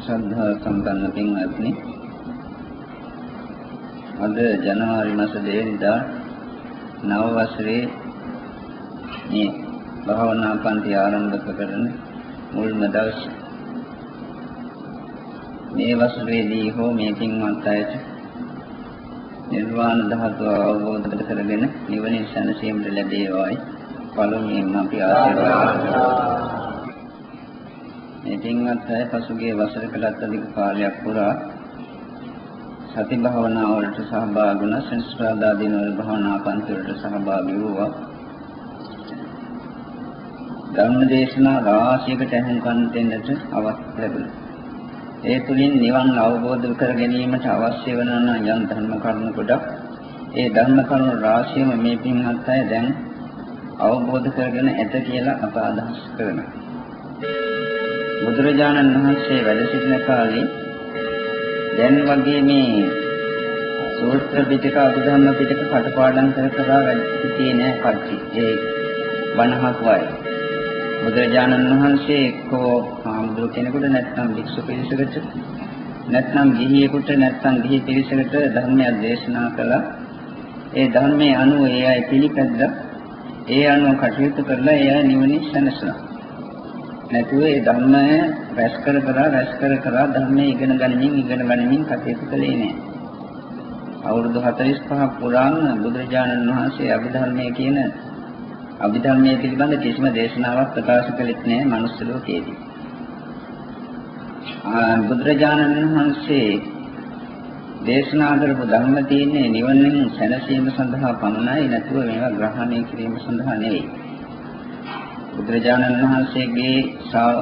ශ්‍රද්ධා සම්පන්න පින්වත්නි අද ජනවාරි මාස දෙවෙනිදා නව වසරේ මේ භාවනා පන්ති ආරම්භ කරන මුල්ම දවස. මේ වසරේදී හෝ මේ පින්වත් අයට නිර්වාණ ධාතුව අවබෝධ කරගෙන නිවනින් සැනසීමට ලැබේවායි. පළමුවෙන් අපි ආශිර්වාද කරනවා මේ පින්වත් අය පසුගිය වසරකටත් අධික කාලයක් පුරා සති භාවනා වලට සහභාගී වුණ සංස්කාරදා දිනවල භාවනා පන්ති වලට සහභාගී වුණා. ධර්ම දේශනා රාශියකට ඇහුම්කන් දෙන්නට අවස්ථාව ලැබුණා. ඒ තුලින් නිවන් අවබෝධ කර ගැනීමට අවශ්‍ය වන යම් ධර්ම කරුණු කොටක් ඒ ධර්ම කරුණු රාශියම මේ පින්වත් අය දැන් අවබෝධ කරගෙන ඇත කියලා අප අදහස් කරනවා. බුදුරජාණන් වහන්සේ වැඩ සිටින කාලේ දැන් වගේ මේ සූත්‍ර පිටක අභිධර්ම පිටක කටපාඩම් කර කර වැඩ සිටියේ නෑ කල්ටි. ඒ වනහක් වයි. බුදුරජාණන් වහන්සේ එක්කෝ ආමුදු කෙනෙකුට නැත්නම් භික්ෂු පිරිසකට නැත්නම් ගිහියෙකුට නැත්නම් ගිහි පිරිසකට ධර්මයක් දේශනා කළා. ඒ ධර්මයේ අනුව ඒ අය පිළිපැද්දා. ඒ අනුව කටයුතු කරලා ඒ අය නිවනින් සැනසුණා. නැතුව ඒ ධර්මය රැස් කර කර රැස් කර කර ධර්මයේ ඉගෙන ගනිමින් ඉගෙන ගනිමින් කටයුතු කළේ නෑ. අවුරුදු 45ක් පුරාම බුදුරජාණන් වහන්සේ අභිධර්මයේ කියන අභිධර්මයේ පිළිබඳ කිසිම දේශනාවක් ප්‍රකාශ කළෙත් නෑ මනුස්ස ලෝකයේදී. බුදුරජාණන් වහන්සේ දේශනා කරපු ධර්ම තියෙන්නේ නිවනින් සැනසීම සඳහා පමණයි නැතුව මේවා ග්‍රහණය කිරීම සඳහා නෙවෙයි. බුදුරජාණන් වහන්සේගේ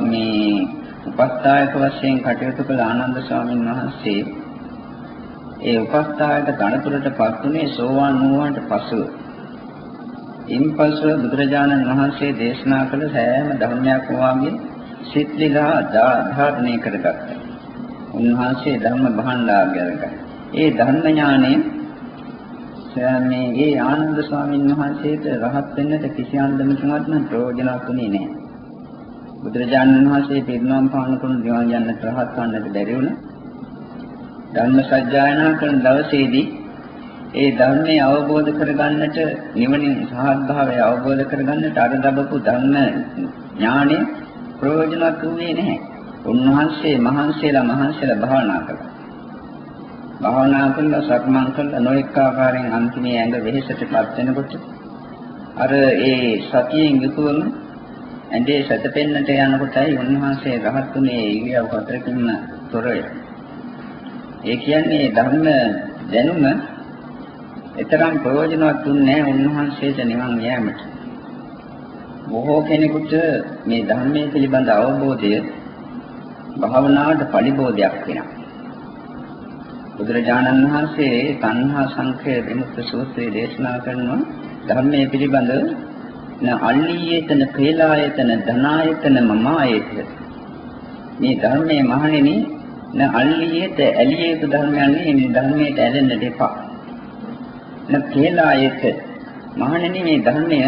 මේ උපස්ථායක වශයෙන් කටයුතු කළ ආනන්ද ස්වාමීන් වහන්සේ ඒ උපස්ථායක ධනතුරටපත් උනේ සෝවාන් වූාට පසුව. ඉන්පසු බුදුරජාණන් වහන්සේ දේශනා කළ සෑම ධර්මයක් වාගේ සිත්ලිලා ධාරණය කරගත්තා. උන්වහන්සේ ධර්ම භාණ්ඩාගාරක. ඒ ධර්ම ඥානය මේ ඒ ආනන්ද ස්වාමීන් වහන්සේට රහත් වෙන්නට කිසි අන්දමකින්වත් නම් ප්‍රයෝජනක් වුණේ නැහැ. බුදුරජාණන් වහන්සේ පිරිනොම් පානකුණු දිවන් යන්නට රහත් වන්නට බැරි වුණා. ධර්ම සත්‍යයනා කරන දවසේදී ඒ ධර්මයේ අවබෝධ කරගන්නට නිවනින් සහභාගය අවබෝධ කරගන්නට අර ලැබපු ධර්ම ඥානෙ ප්‍රයෝජනවත් වුණේ නැහැ. උන්වහන්සේ මහන්සියලා මහන්සියලා භාවනා කළා. භාවනා කරලා සක්මන් කරලා නොඑක ආකාරයෙන් අන්තිමේ ඇඟ වෙහෙසටපත් වෙනකොට අර ඒ සතියෙන් යුතුවම ඇඳේ සැතපෙන්නට යනකොටයි උන්වහන්සේ රහත් උනේ ඉරියව් හතරකින්ම තොරය. ඒ කියන්නේ ධර්ම දැනුම එතරම් ප්‍රයෝජනවත් දුන්නේ උන්වහන්සේට නිවන් යෑමට. බොහෝ කෙනෙකුට මේ ධර්මයේ පිළිබඳ අවබෝධය භාවනාවට පරිබෝධයක් වෙනවා. බුදුරජාණන් වහන්සේ තණ්හා සංඛය විමුක්ත සූත්‍රයේ දේශනා කරනවා. ධර්මයේ පිළිබඳ න අල්ලීයතන කේලායතන ධනායතන මමායත මේ ධර්මයේ මහණෙනි න අල්ලීයත ඇලිය යුතු ධර්මයන් නෙමෙයි ධර්මයට ඇලෙන්න දෙපා. න කේලායත. මහණෙනි මේ ධර්මය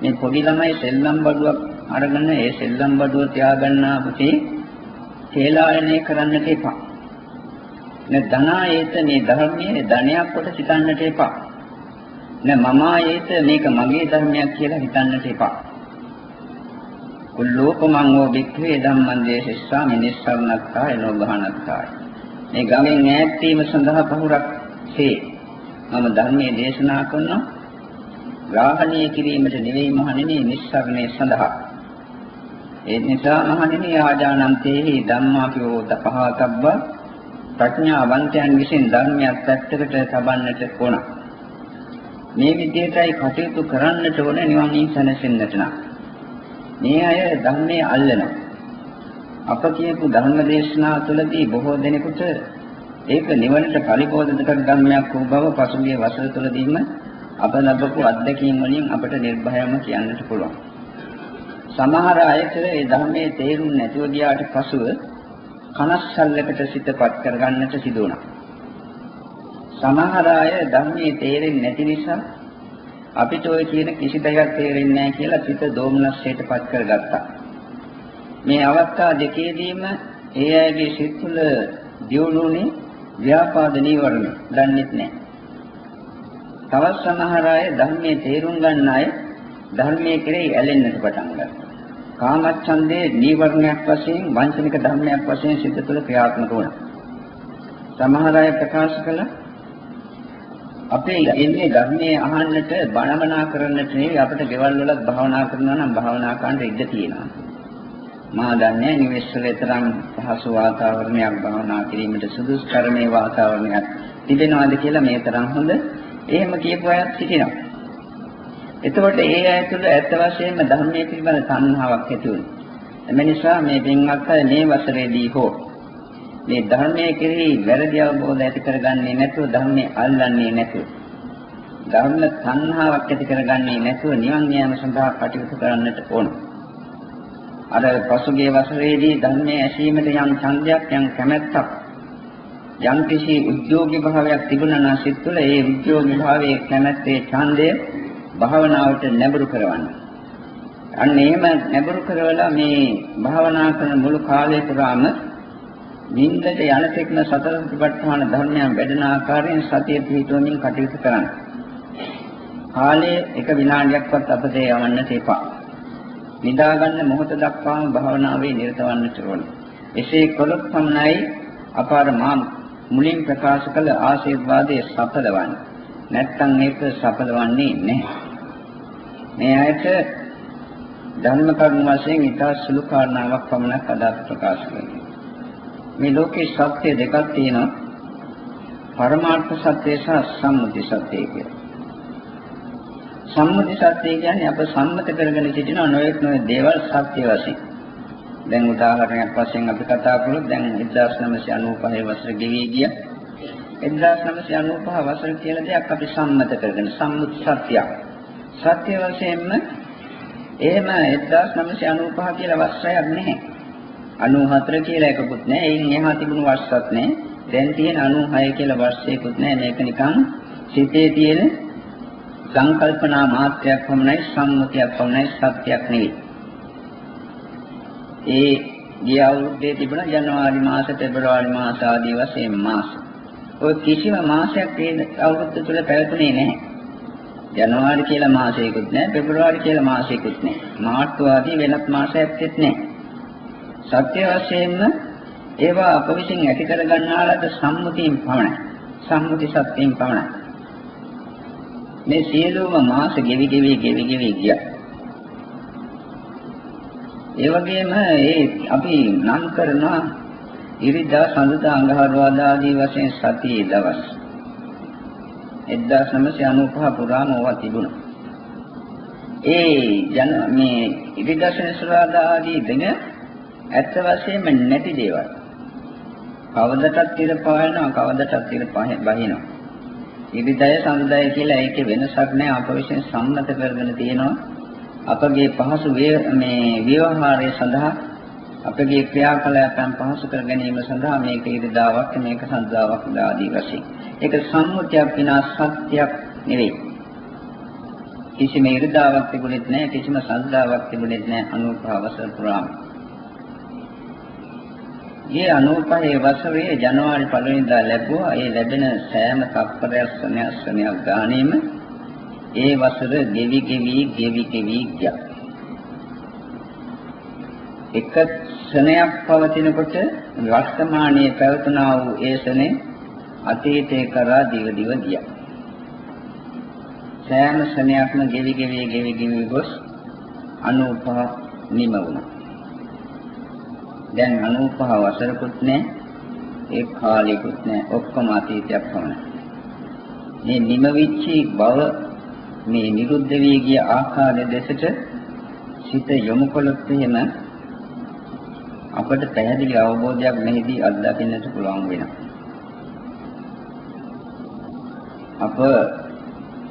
මේ පොඩි ළමයි සෙල්ලම් බඩුවක් අරගෙන ඒ සෙල්ලම් බඩුව තියාගන්නා පුතේ කේලායනය කරන්නට එපා න ධනායේත මේ ධර්මයේ ධනයක් කොට සිතන්නට එපා. න මමායේත මේක මගේ ධර්මයක් කියලා හිතන්නට එපා. කුල්ලෝපමං වූ වික්ඛේ ධම්මං දේශස්සා මිනිස්සරණක්කාය නොබහනක්කාය. මේ ගමෙන් ඈත් වීම සඳහා පහුරක් සේ මම ධර්මයේ දේශනා කරනවා. ග්‍රහණය කිරීමට නෙවෙයි මහණෙනි නිස්සරණය සඳහා. ඒ නිසා මහණෙනි ආජානන්තේහි ධම්මාපියෝ තපහතබ්බා ප්‍රඥාවන්තයන් විසින් ධර්මයක් පැත්තකට තබන්නට ඕන. මේ විදිහටයි කටයුතු කරන්නට ඕන නිවනින් සැනසෙන්නට නම්. මේ අය ධර්මයේ අල්ලනවා. අප කියපු ධර්ම දේශනා තුළදී බොහෝ දෙනෙකුට ඒක නිවනට පරිබෝධක ධර්මයක් වූ බව පසුගිය වසර තුළදීම අප ලැබපු අත්දැකීම් වලින් අපට නිර්භයම කියන්නට පුළුවන්. සමහර අයට ඒ ධර්මයේ තේරුම් නැතිව ගියාට පසුව කනස්සල්ලකට සිතපත් කරගන්නට සිදු වුණා. සමහර අය ධර්මයේ තේරෙන්නේ නැති නිසා අපිට ඔය කියන කිසි දෙයක් තේරෙන්නේ නැහැ කියලා සිත දෝමනස්සයටපත් කරගත්තා. මේ අවස්ථා දෙකේදීම ඒ අයගේ සිත් තුළ දියුණුනේ ව්‍යාපාද නීවරණ දන්නෙත් නැහැ. තවත් සමහර අය ධර්මයේ තේරුම් ගන්න අය ධර්මයේ කෙරෙහි ඇලෙන්නට පටන් ගන්නවා. කාමච්ඡන්දේ නීවරණයක් වශයෙන් වංචනික ධර්මයක් වශයෙන් සිත තුළ ක්‍රියාත්මක වුණා. සමහර අය ප්‍රකාශ කළා අපේ ඉන්නේ ධර්මයේ අහන්නට බණමනා කරන්නට නෙවෙයි අපිට ගෙවල් වලත් භාවනා කරනවා නම් භාවනා කරන්න ඉඩ තියෙනවා. මා දන්නේ නිවෙස්වල තරම් පහසු වාතාවරණයක් භාවනා කිරීමට සුදුසු කර්මයේ වාතාවරණයක් තිබෙනවාද කියලා මේ තරම් හොඳ එහෙම කියපු අයත් සිටිනවා. එතකොට ඒ අය තුළ ඇත්ත වශයෙන්ම ධර්මයේ පිළිබඳ තණ්හාවක් ඇති වුණා. එම නිසා මේ පින්වත් අය මේ වසරේදී හෝ මේ ධර්මයේ කෙරෙහි වැරදි අවබෝධ ඇති කරගන්නේ නැතුව ධර්මයේ අල්ලන්නේ නැතුව ධර්ම තණ්හාවක් ඇති කරගන්නේ නැතුව නිවන් යාම සඳහා කටයුතු කරන්නට ඕන. අර පසුගිය වසරේදී ධර්මයේ ඇසීමට යම් ඡන්දයක් යම් කැමැත්තක් යම් කිසි උද්‍යෝගී භාවයක් තිබුණා නම් සිත් තුළ ඒ උද්‍යෝගී භාවයේ කැමැත්තේ ඡන්දය භාවනාවට නැඹුරු කරවන්න. අන්න එහෙම නැඹුරු කරවලා මේ භාවනා කරන මුළු කාලය පුරාම නින්දට යන තෙක්ම සතර සතිපට්ඨාන ධර්මයන් වැඩෙන ආකාරයෙන් සතිය පිහිටුවමින් කටයුතු කරන්න. කාලයේ එක විනාඩියක්වත් අපතේ යවන්නට එපා. නිදා ගන්න මොහොත දක්වාම භාවනාවේ නිරත වන්නට ඕන. එසේ කළොත් පමණයි අපාර මා මුලින් ප්‍රකාශ කළ ආශිර්වාදයේ සඵලවන්නේ. නැත්තම් ඒක සඵලවන්නේ නැහැ. මේ ඇයට ධර්ම කරුණ වශයෙන් ඉතා සුළු කාරණාවක් පමණක් අදාළ ප්‍රකාශ කරනවා. මේ ලෝකේ සත්‍ය දෙකක් තියෙනවා. පරමාර්ථ සත්‍ය සහ සම්මුති සත්‍ය කියලා. සම්මුති සත්‍ය කියන්නේ අප සම්මත කරගෙන සිටින නොයෙක් නොයෙක් දේවල් සත්‍ය වශයෙන්. දැන් උදාහරණයක් වශයෙන් අපි කතා කළොත් දැන් 1995 වසර ගෙවී ගිය 1995 වසර කියලා දෙයක් අපි සම්මත කරගෙන සම්මුති සත්‍යයක්. සත්‍ය වශයෙන්ම එහෙම 1995 කියලා වසරයක් නැහැ. 94 කියලා එකකුත් නැහැ. එයින් එහා තිබුණු වර්ෂත් නැහැ. දැන් තියෙන 96 කියලා වර්ෂයකුත් නැහැ. මේක නිකන් සිතේ තියෙන සංකල්පනා මාත්‍රයක් පමණයි සම්මුතියක් පමණයි සත්‍යයක් නෙවෙයි. ඒ ගිය අවුරුද්දේ තිබුණ ජනවාරි මාස, පෙබරවාරි මාස ආදී වශයෙන් මාස. ඔය කිසිම මාසයක් මේ අවුරුද්ද තුල පැවතුනේ නැහැ. ජනවාරි කියලා මාසයකුත් නැහැ, පෙබරවාරි කියලා මාසයකුත් නැහැ. මාර්තු ආදී වෙනත් මාසයක් නැහැ. සත්‍ය වශයෙන්ම ඒවා අප විසින් ඇති කර ගන්නා ලද සම්මුතියෙන් පමණයි. සම්මුති සත්‍යයෙන් පමණයි. මේ සියලුම මාස ගෙවි ගෙවි ගෙවි ගෙවි ගියා. ඒ වගේම ඒ අපි නම් කරන ඉරිදා සඳුදා අඟහරුවාදා ආදී වශයෙන් සතියේ දවස් 1995 පුරාම ඕවා තිබුණා. ඒ ජන මේ ඉරිදා සෙනසුරාදා ආදී දින ඇත්ත වශයෙන්ම නැති දේවල්. කවදටත් ඉර පායනවා කවදටත් ඉර බහිනවා. ඉරිදය සඳුදය කියලා ඒකේ වෙනසක් නැහැ අප විසින් සම්මත කරගෙන තියෙනවා. අපගේ පහසු මේ ව්‍යවහාරය සඳහා අපගේ ක්‍රියාකලාපයන් පහසු කර ගැනීම සඳහා මේක ඉරිදාවක් මේක සඳුදාවක් ආදී වශයෙන්. ඒක සම්මුතියක් විනා සත්‍යයක් නෙවෙයි. කිසිම ඉරිදාවක් තිබුණෙත් නැහැ කිසිම සඳුදාවක් තිබුණෙත් නැහැ 95 වසර පුරාම. මේ 95 වසරේ ජනවාරි 1 වෙනිදා ලැබුවා. ඒ ලැබෙන සෑම තත්පරයක් ස්වනයක් ස්වනයක් ගානීම ඒ වසර ගෙවි ගෙවි ගෙවි ගෙවි ගියා. එක ක්ෂණයක් පවතිනකොට වර්තමානයේ පැවතුනා වූ ඒ ක්ෂණේ අතීතේ කරා දිව දිව ගියා. සෑම ක්ෂණයක්ම ගෙවි ගෙවි ගෙවි ගෙවි ගොස් 95 නිම වුණා. දැන් 95 වසරකුත් නැහැ ඒ කාලෙකුත් නැහැ ඔක්කොම අතීතයක් පමණයි. මේ නිම විච්චි බව මේ නිරුද්ධ වී ගිය ආකාරය දෙසට සිත යොමු කළොත් එහෙම අපට පැහැදිලි අවබෝධයක් මෙහිදී අත්දකින්නට පුළුවන් වෙනවා. අප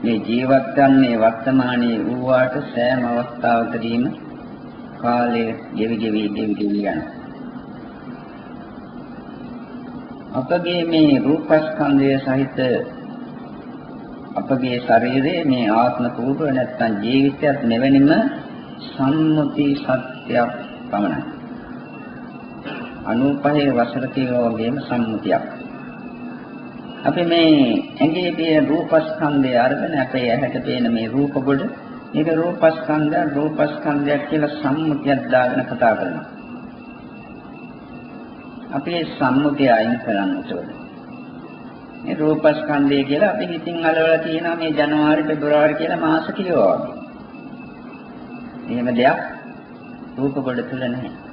මේ ජීවත් වන්නේ වර්තමානයේ වූවාට සෑම අවස්ථාවකදීම කාලය ගෙවි ගෙවි ගෙවි ගෙවි යනවා. අපගේ මේ රූපස්කන්ධය සහිත අපගේ ශරීරයේ මේ ආත්ම කූප නැත්නම් ජීවිතයත් මෙවැනිම සම්මුති සත්‍යයක් පමණයි. 95 වසර කියලා වගේම සම්මුතියක්. අපි මේ ඇඟේ තියෙන රූපස්කන්ධය අරගෙන අපේ ඇහැට පේන මේ රූප කොට මේක රූපස්කන්ධය රූපස්කන්ධයක් කියලා සම්මුතියක් දාගෙන කතා කරනවා. අපි මේ සම්මුතිය අයින් කරන්න ඕනේ. මේ රූපස්කන්ධය කියලා අපි හිතින් අලවලා තියෙනවා මේ ජනවාරි පෙබරවාරි කියලා මාස කිලෝ වගේ. එහෙම දෙයක් රූප කොට තුල නැහැ.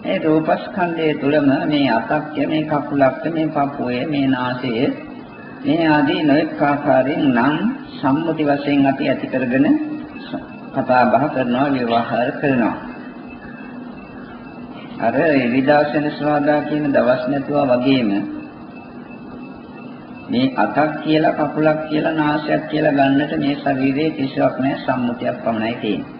මේ රූපස්කන්ධය තුලම මේ අතක්ය මේ කකුලක්ය මේ පපුවේ මේ නාසය මේ ආදී නොඑක ආකාරයෙන් නම් සම්මුති වශයෙන් අපි ඇති කරගෙන කතා බහ කරනවා විවහාර කරනවා. අර විදාසන ස්වාදා කියන දවස් නැතුවා වගේම මේ අතක් කියලා කකුලක් කියලා නාසයක් කියලා ගන්නට මේ ශරීරයේ කිසිවක් නැහැ සම්මුතියක් පමණයි තියෙන්නේ.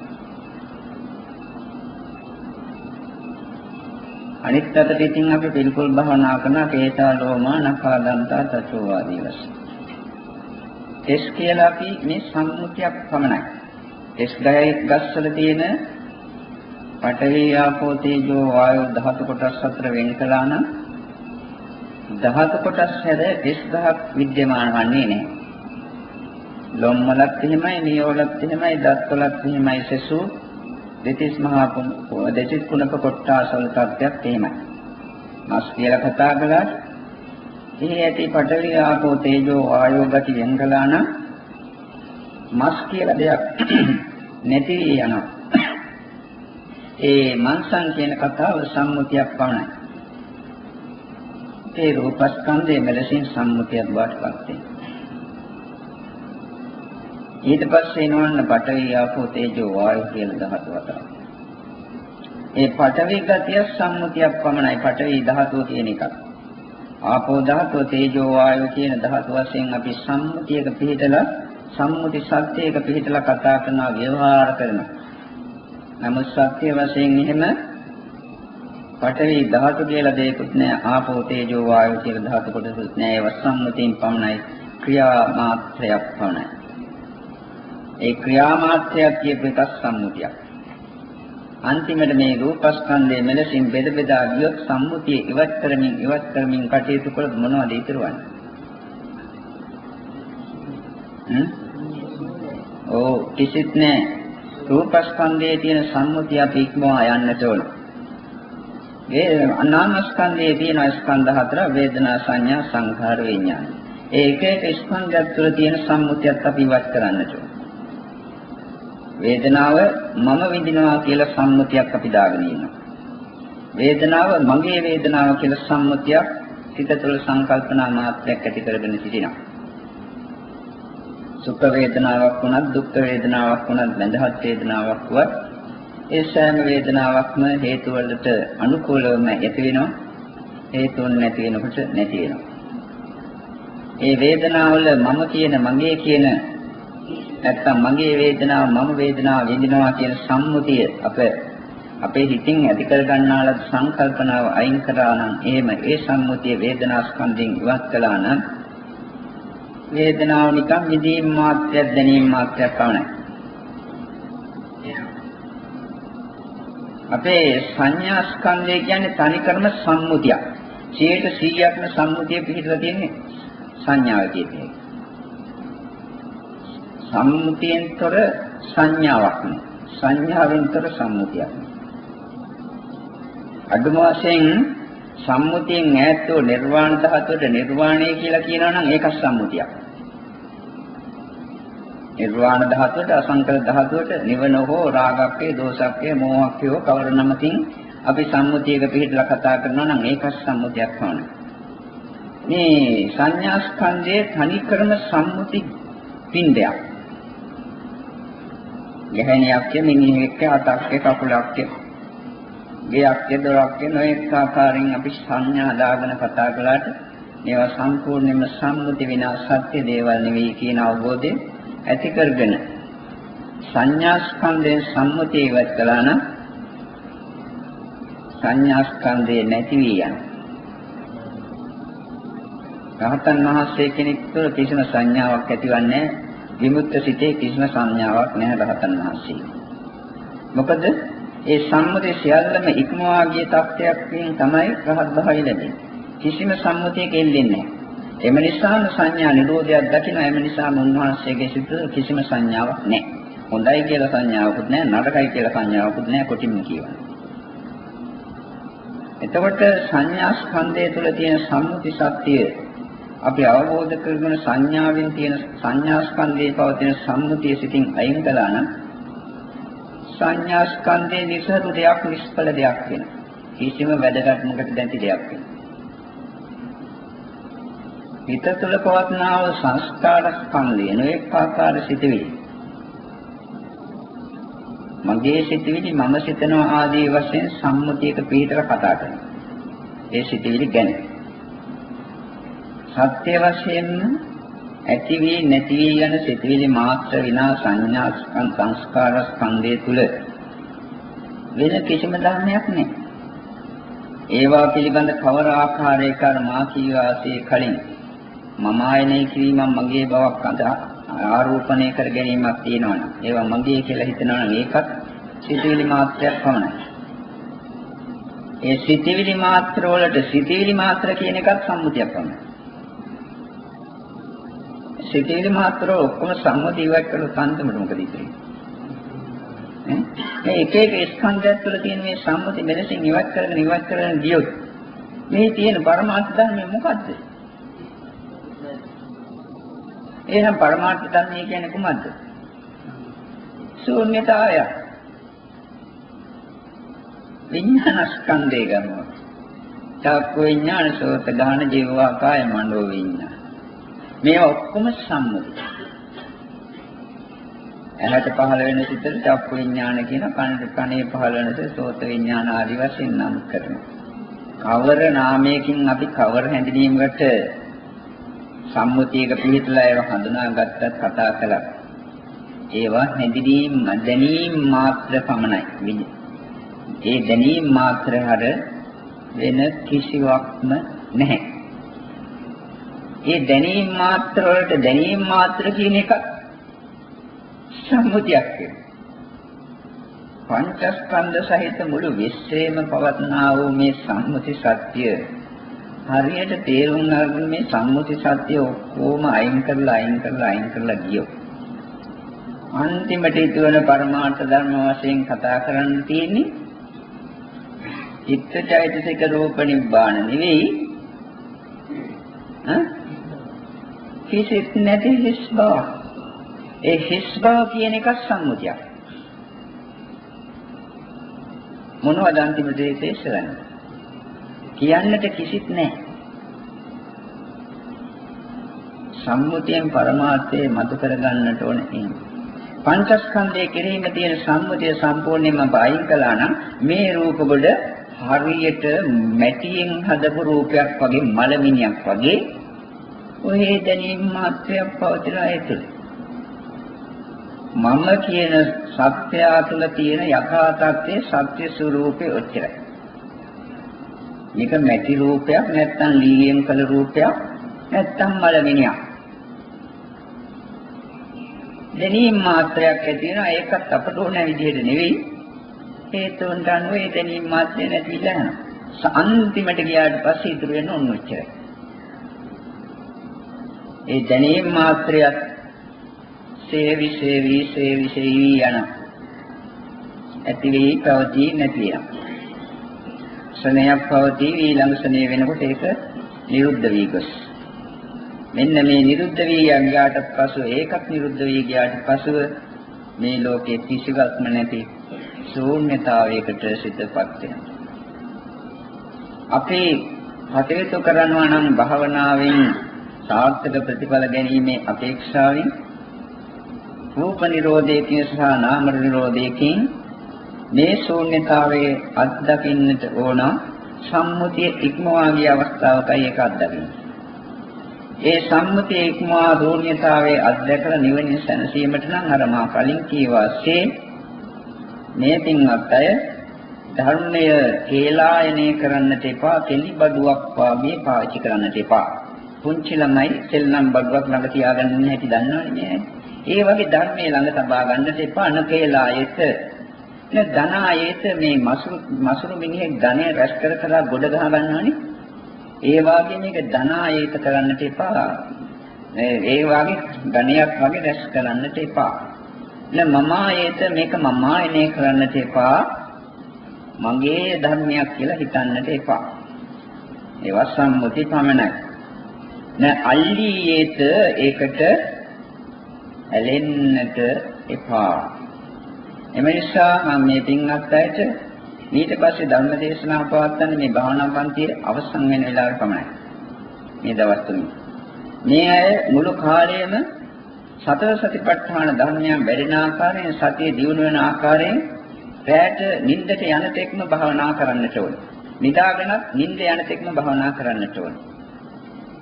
අනිත් අතට ඉතින් අපි පිළිකුල් භවනා කරන කේතා ලෝමා නඛා දන්තා තචෝ ආදී වශයෙන්. එස් කියලා අපි මේ සම්මුතියක් පමණයි. එස් ගහයි ගස්වල තියෙන පඨවි ආපෝ තේජෝ වායෝ ධාතු කොටස් අතර වෙන් කළා නම් ධාතු කොටස් හැර එස් ගහක් විද්‍යමාන වන්නේ නැහැ. ලොම් වලත් එහෙමයි, නියවලත් එහෙමයි, දත් වලත් එහෙමයි සසු දෙතිස් මහා දෙතිස් කුණක කොට්ටාසල තත්ත්වයක් එහෙමයි. මස් කියලා කතා කළා. එහි ඇති පඨවි ආපෝ තේජෝ වායෝ ගති වෙන් කළා නම් මස් කියලා දෙයක් නැති යනවා. ඒ මන්සන් කියන කතාව සම්මුතියක් පමණයි. ඒ රූපස්කන්ධයේ මෙලෙසින් සම්මුතියක් බවට පත් වෙනවා. ඊට පස්සේ එනවන්න පඨවි ආපෝ තේජෝ වායු කියලා ධාතු හතරක්. ඒ පඨවි ගතිය සම්මුතියක් පමණයි පඨවි ධාතුව කියන එක. ආපෝ ධාතුව තේජෝ වායු කියන ධාතු වශයෙන් අපි සම්මුතියක පිළිතලා සම්මුති සත්‍යයක පිළිතලා කතා කරනවා ව්‍යවහාර කරනවා. නමුත් සත්‍ය වශයෙන් එහෙම පඨවි ධාතු කියලා දෙයක්වත් නැහැ ආපෝ තේජෝ වායු කියලා ධාතු කොටසුත් නැහැ ඒව සම්මුතියෙන් පමණයි ක්‍රියා මාත්‍රයක් පමණයි ඒ ක්‍රියාමාත්‍රයක් කියපු එකක් සම්මුතියක්. අන්තිමට මේ රූපස්කන්ධයේ මෙලෙසින් බෙද බෙදා ගියොත් සම්මුතිය ඉවත් කරමින් ඉවත් කරමින් කටයුතු කළොත් මොනවද ඉතුරුවන්නේ? හ්ම්? ඕ කිසිත් නෑ. රූපස්කන්ධයේ තියෙන සම්මුතිය අපි ඉක්මවා යන්නට ඕන. ඒ අනාමස්කන්ධයේ තියෙන ස්කන්ධ හතර වේදනා සංඥා සංඛාර විඥාන. ඒ එක එක ස්කන්ධයක් තුළ තියෙන සම්මුතියත් අපි ඉවත් කරන්නට ඕන. වේදනාව මම විඳිනවා කියලා සම්මුතියක් අපි දාගෙන ඉන්නවා. වේදනාව මගේ වේදනාව කියලා සම්මුතියක් සිත තුළ සංකල්පනා මාත්‍රයක් ඇති කරගෙන සිටිනවා. සුඛ වේදනාවක් වුණත් දුක් වේදනාවක් වුණත් බඳහත් වේදනාවක් වුවත් ඒ සෑම වේදනාවක්ම හේතු වලට අනුකූලවම ඇති වෙනවා. හේතුන් නැති වෙනකොට නැති වෙනවා. ඒ වේදනාවල මම කියන මගේ කියන නැත්තම් මගේ වේදනාව මම වේදනාව විඳිනවා කියන සම්මුතිය අප අපේ හිතින් ඇති කර ගන්නාලද සංකල්පනාව අයින් කරා නම් එහෙම ඒ සම්මුතිය වේදනා ස්කන්ධයෙන් ඉවත් කළා නම් වේදනාව නිකන් විදීම් මාත්‍රයක් දැනීම මාත්‍රයක් පමණයි. අපේ සංඥා ස්කන්ධය කියන්නේ තනිකරම සම්මුතියක්. 100%ක්ම සම්මුතිය පිළිබඳ තියෙන්නේ සංඥාව කියන්නේ. සම්මුතියෙන්තර සංඥාවක් නෙවෙයි. සංඥාවෙන්තර සම්මුතියක් නෙවෙයි. අඩුම වශයෙන් සම්මුතියෙන් ඈත් වූ නිර්වාණ ධාතුවට නිර්වාණය කියලා කියනවා නම් ඒක සම්මුතියක්. නිර්වාණ ධාතුවට අසංකල ධාතුවට නිවන හෝ රාගක්කේ දෝසක්කේ මෝහක්කේ කවර නමකින් අපි සම්මුතියක පිළිදලා කතා කරනවා නම් ඒක සම්මුතියක් වань. මේ සංඥා ස්කන්ධයේ තනිකරම සම්මුති පින්ඩයක්. ගැහණියක් මිනිහෙක් අතක් කකුලක් ගෙයක් දොරක් නොඑක ආකාරයෙන් අපි සංඥා දාගෙන කතා කළාට මේවා සම්පූර්ණයෙන්ම සම්මුති විනා සත්‍ය දේවල් නෙවෙයි කියන අවබෝධය ඇති කරගෙන සංඥා ස්කන්ධයෙන් සම්මුතිය ඉවත් කළා නම් සංඥා ස්කන්ධය නැති වී යනවා. රහතන් වහන්සේ කෙනෙක් තුළ කිසිම සංඥාවක් ඇතිවන්නේ විමුක්ත සිතේ කිසිම සංඥාවක් නැහැ රහතන් වහන්සේ. මොකද ඒ සම්මුතිය සියල්ලම ඉක්මවා ගිය තත්ත්වයක්කින් තමයි රහත් භාවය ලැබෙන්නේ. කිසිම සම්මුතියක එල්ලෙන්නේ නැහැ. එම නිසාම සංඥා නිරෝධයක් දකින එම නිසාම උන්වහන්සේගේ සිත කිසිම සංඥාවක් නැහැ. හොඳයි කියලා සංඥාවකුත් නැහැ, නරකයි කියලා සංඥාවකුත් නැහැ කොටින්ම කියවන. එතකොට සංඥා ස්කන්ධය තුළ තියෙන සම්මුති සත්‍යය අපි අවබෝධ කරගෙන සංඥාවෙන් තියෙන සංඥා ස්කන්ධයේ පවතින සම්මුතිය සිතින් අයින් කළා නම් සංඥා ස්කන්ධයේ නිසරු දෙයක් නිෂ්ඵල දෙයක් වෙනවා. කිසිම වැදගත්මකට දැති දෙයක් වෙනවා. හිත තුළ පවත්නා වූ සංස්කාර ස්කන්ධය නොඑක ආකාර සිටවිලි. මගේ සිටවිලි මම සිතනවා ආදී වශයෙන් සම්මුතියක පිළිතර කතා කරනවා. ඒ සිටවිලි ගැන. සත්‍ය වශයෙන්ම ඇති වී නැති වී යන සිතවිලි මාත්‍ර විනා සංඥා සංස්කාර ස්කන්ධය තුල වෙන කිසිම ධර්මයක් නැහැ. ඒවා පිළිබඳ කවර ආකාරයක මා කීවාසේ කලින් මම ආයනය කිරීමක් මගේ බවක් අද ආරෝපණය කර ගැනීමක් තියෙනවනේ. ඒවා මගේ කියලා හිතනවනම් ඒකත් සිතවිලි මාත්‍රයක් පමණයි. ඒ සිතවිලි මාත්‍ර වලට සිතවිලි මාත්‍ර කියන එකත් සම්මුතියක් පමණයි. සිතේලි මාත්‍ර ඔක්කොම සම්මති ඉවත් කරලා සම්තමට මොකද ඉතිරි? මේ එක එක ස්කන්ධයන් තුළ තියෙන මේ සම්මති මෙලෙසින් ඉවත් කරගෙන ඉවත් කරගෙන ගියොත් මේ තියෙන පරමාර්ථ ධර්මය මොකද්ද? එහෙනම් පරමාර්ථ ධර්මය කියන්නේ කුමක්ද? ශූන්‍යතාවය. විඥාන ස්කන්ධය ගන්නවා. චක්ක විඥාන සෝත ගාන ජීවවා කාය මනෝ විඥාන මේවා ඔක්කොම සම්මුති. ඇහැට පහළ වෙන සිතට චක්කු විඥාන කියන කනට කනේ පහළ වෙන සිත සෝත විඥාන ආදි වශයෙන් නම් කරනවා. කවර නාමයකින් අපි කවර හැඳිනීමකට සම්මුතියක පිළිතලා ඒවා හඳුනාගත්තත් කතා කළා. ඒවා හැඳිනීම දැනීම මාත්‍ර පමණයි. ඒ දැනීම මාත්‍ර හර වෙන කිසිවක්ම නැහැ. ඒ දැනීම මාත්‍ර වලට දැනීම මාත්‍ර කියන එක සම්මුතියක් වෙනවා. පංචස්කන්ධ සහිත මුළු විශ්වයේම පවත්නා වූ මේ සම්මුති සත්‍ය හරියට තේරුම් ගන්න මේ සම්මුති සත්‍ය ඔක්කොම අයින් කරලා අයින් කරලා අයින් කරලා ගියොත් අන්තිමට ඉතුවන පරමාර්ථ ධර්ම වශයෙන් කතා කරන්න තියෙන්නේ චිත්තචෛතසික රූප නිබ්බාන නෙවෙයි. ඈ කිසිත් නැති හිස් බව. ඒ හිස් බව කියන එක සම්මුතියක්. මොනවද අන්තිම දේ තේසරන්නේ? කියන්නට කිසිත් නැහැ. සම්මුතියෙන් පරමාර්ථයේ මතු කරගන්නට ඕනේ. පංචස්කන්ධයේ කෙරෙහිම තියෙන සම්මුතිය සම්පූර්ණයෙන්ම බයින් කළා නම් මේ රූප කොට හරියට මැටියෙන් හදපු රූපයක් වගේ මලමිණියක් වගේ ඔහේ දැනීම මාත්‍රයක් පවතිලා ඇතුළේ. මම කියන සත්‍යය තුළ තියෙන යථා තත්ත්වයේ සත්‍ය ස්වરૂපේ ඔච්චරයි. මේක මැටි රූපයක් නැත්නම් ලීයෙන් කළ රූපයක් නැත්නම් මලමිනියක්. දැනීම මාත්‍රයක් ඇති වෙනවා ඒකත් අපට ඕන විදිහට නෙවෙයි හේතුන්ට අනුව ඒ දැනීම මාත්‍රය නැතිලා යනවා. අන්තිමට ගියාට පස්සේ ඉතුරු වෙන ඔන්න ඔච්චරයි. ඒ දැනීම මාත්‍රයක් සේවි සේවි සේවි සේවි යන ඇති වී පවතී නැති යන සනයක් පවතී ඊළඟ සනේ වෙනකොට ඒක නිරුද්ධ වී ගොස්. මෙන්න මේ නිරුද්ධ වී යගියාට පසු ඒකත් නිරුද්ධ වී ගියාට පසුව මේ ලෝකයේ කිසිවක්ම නැති ශූන්‍යතාවයකට සිතපත් වෙනවා. අපි කටයුතු කරනවා නම් භාවනාවෙන් සාර්ථක ප්‍රතිඵල ගැනීමේ අපේක්ෂාවෙන් රූප නිරෝධයකින් සහ නාම නිරෝධයකින් මේ ශූන්‍යතාවයේ අත්දකින්නට ඕන සම්මුතිය ඉක්මවා ගිය අවස්ථාවකයි ඒක අත්දකින්නේ. ඒ සම්මුතිය ඉක්මවා ශූන්‍යතාවයේ අත්දැකලා නිවනින් සැනසීමට නම් අර මා කලින් කීවාසේ මේ පින්වත් අය ධර්මය හේලායනය කරන්නට එපා කෙලිබඩුවක් වාගේ පාවිච්චි කරන්නට එපා. පුංචි ළමයි සෙල්ලම් බඩුවක් ළඟ තියාගන්න හැටි දන්නවනේ මේ. ඒ වගේ ධර්මයේ ළඟ තබා ගන්නට එපා නකේලායෙත් නේ ධනායේත මේ මසුරු මසුරු මිනිහෙක් ධනය රැස් කර කර ගොඩ ගහ ගන්නවනේ. ඒ වාගේ මේක ධනායේත කරන්නට එපා. ඒ වාගේ ධනියක් වගේ රැස් කරන්නට එපා. නේ මමායේත මේක මමායනේ කරන්නට එපා. මගේ ධර්මයක් කියලා හිතන්නට එපා. ඒවා සම්මුති පමණයි. නේ අල්ලීයේත ඒකට ඇලෙන්නට එපා. එම නිසා මම මේ පින්වත් අයට ඊට පස්සේ ධර්ම දේශනාව පවත්වන්නේ මේ භාවනා පන්තියේ අවසන් වෙන වෙලාවට පමණයි. මේ දවස් තුනේ. මේ අය මුළු කාලයම සතර සතිපට්ඨාන ධර්මයන් වැඩෙන ආකාරයෙන් සතිය දියුණු වෙන ආකාරයෙන් රැයට නිින්දට යන තෙක්ම භාවනා කරන්නට ඕනේ. නිදාගෙනත් නිින්ද යන තෙක්ම භාවනා කරන්නට ඕනේ.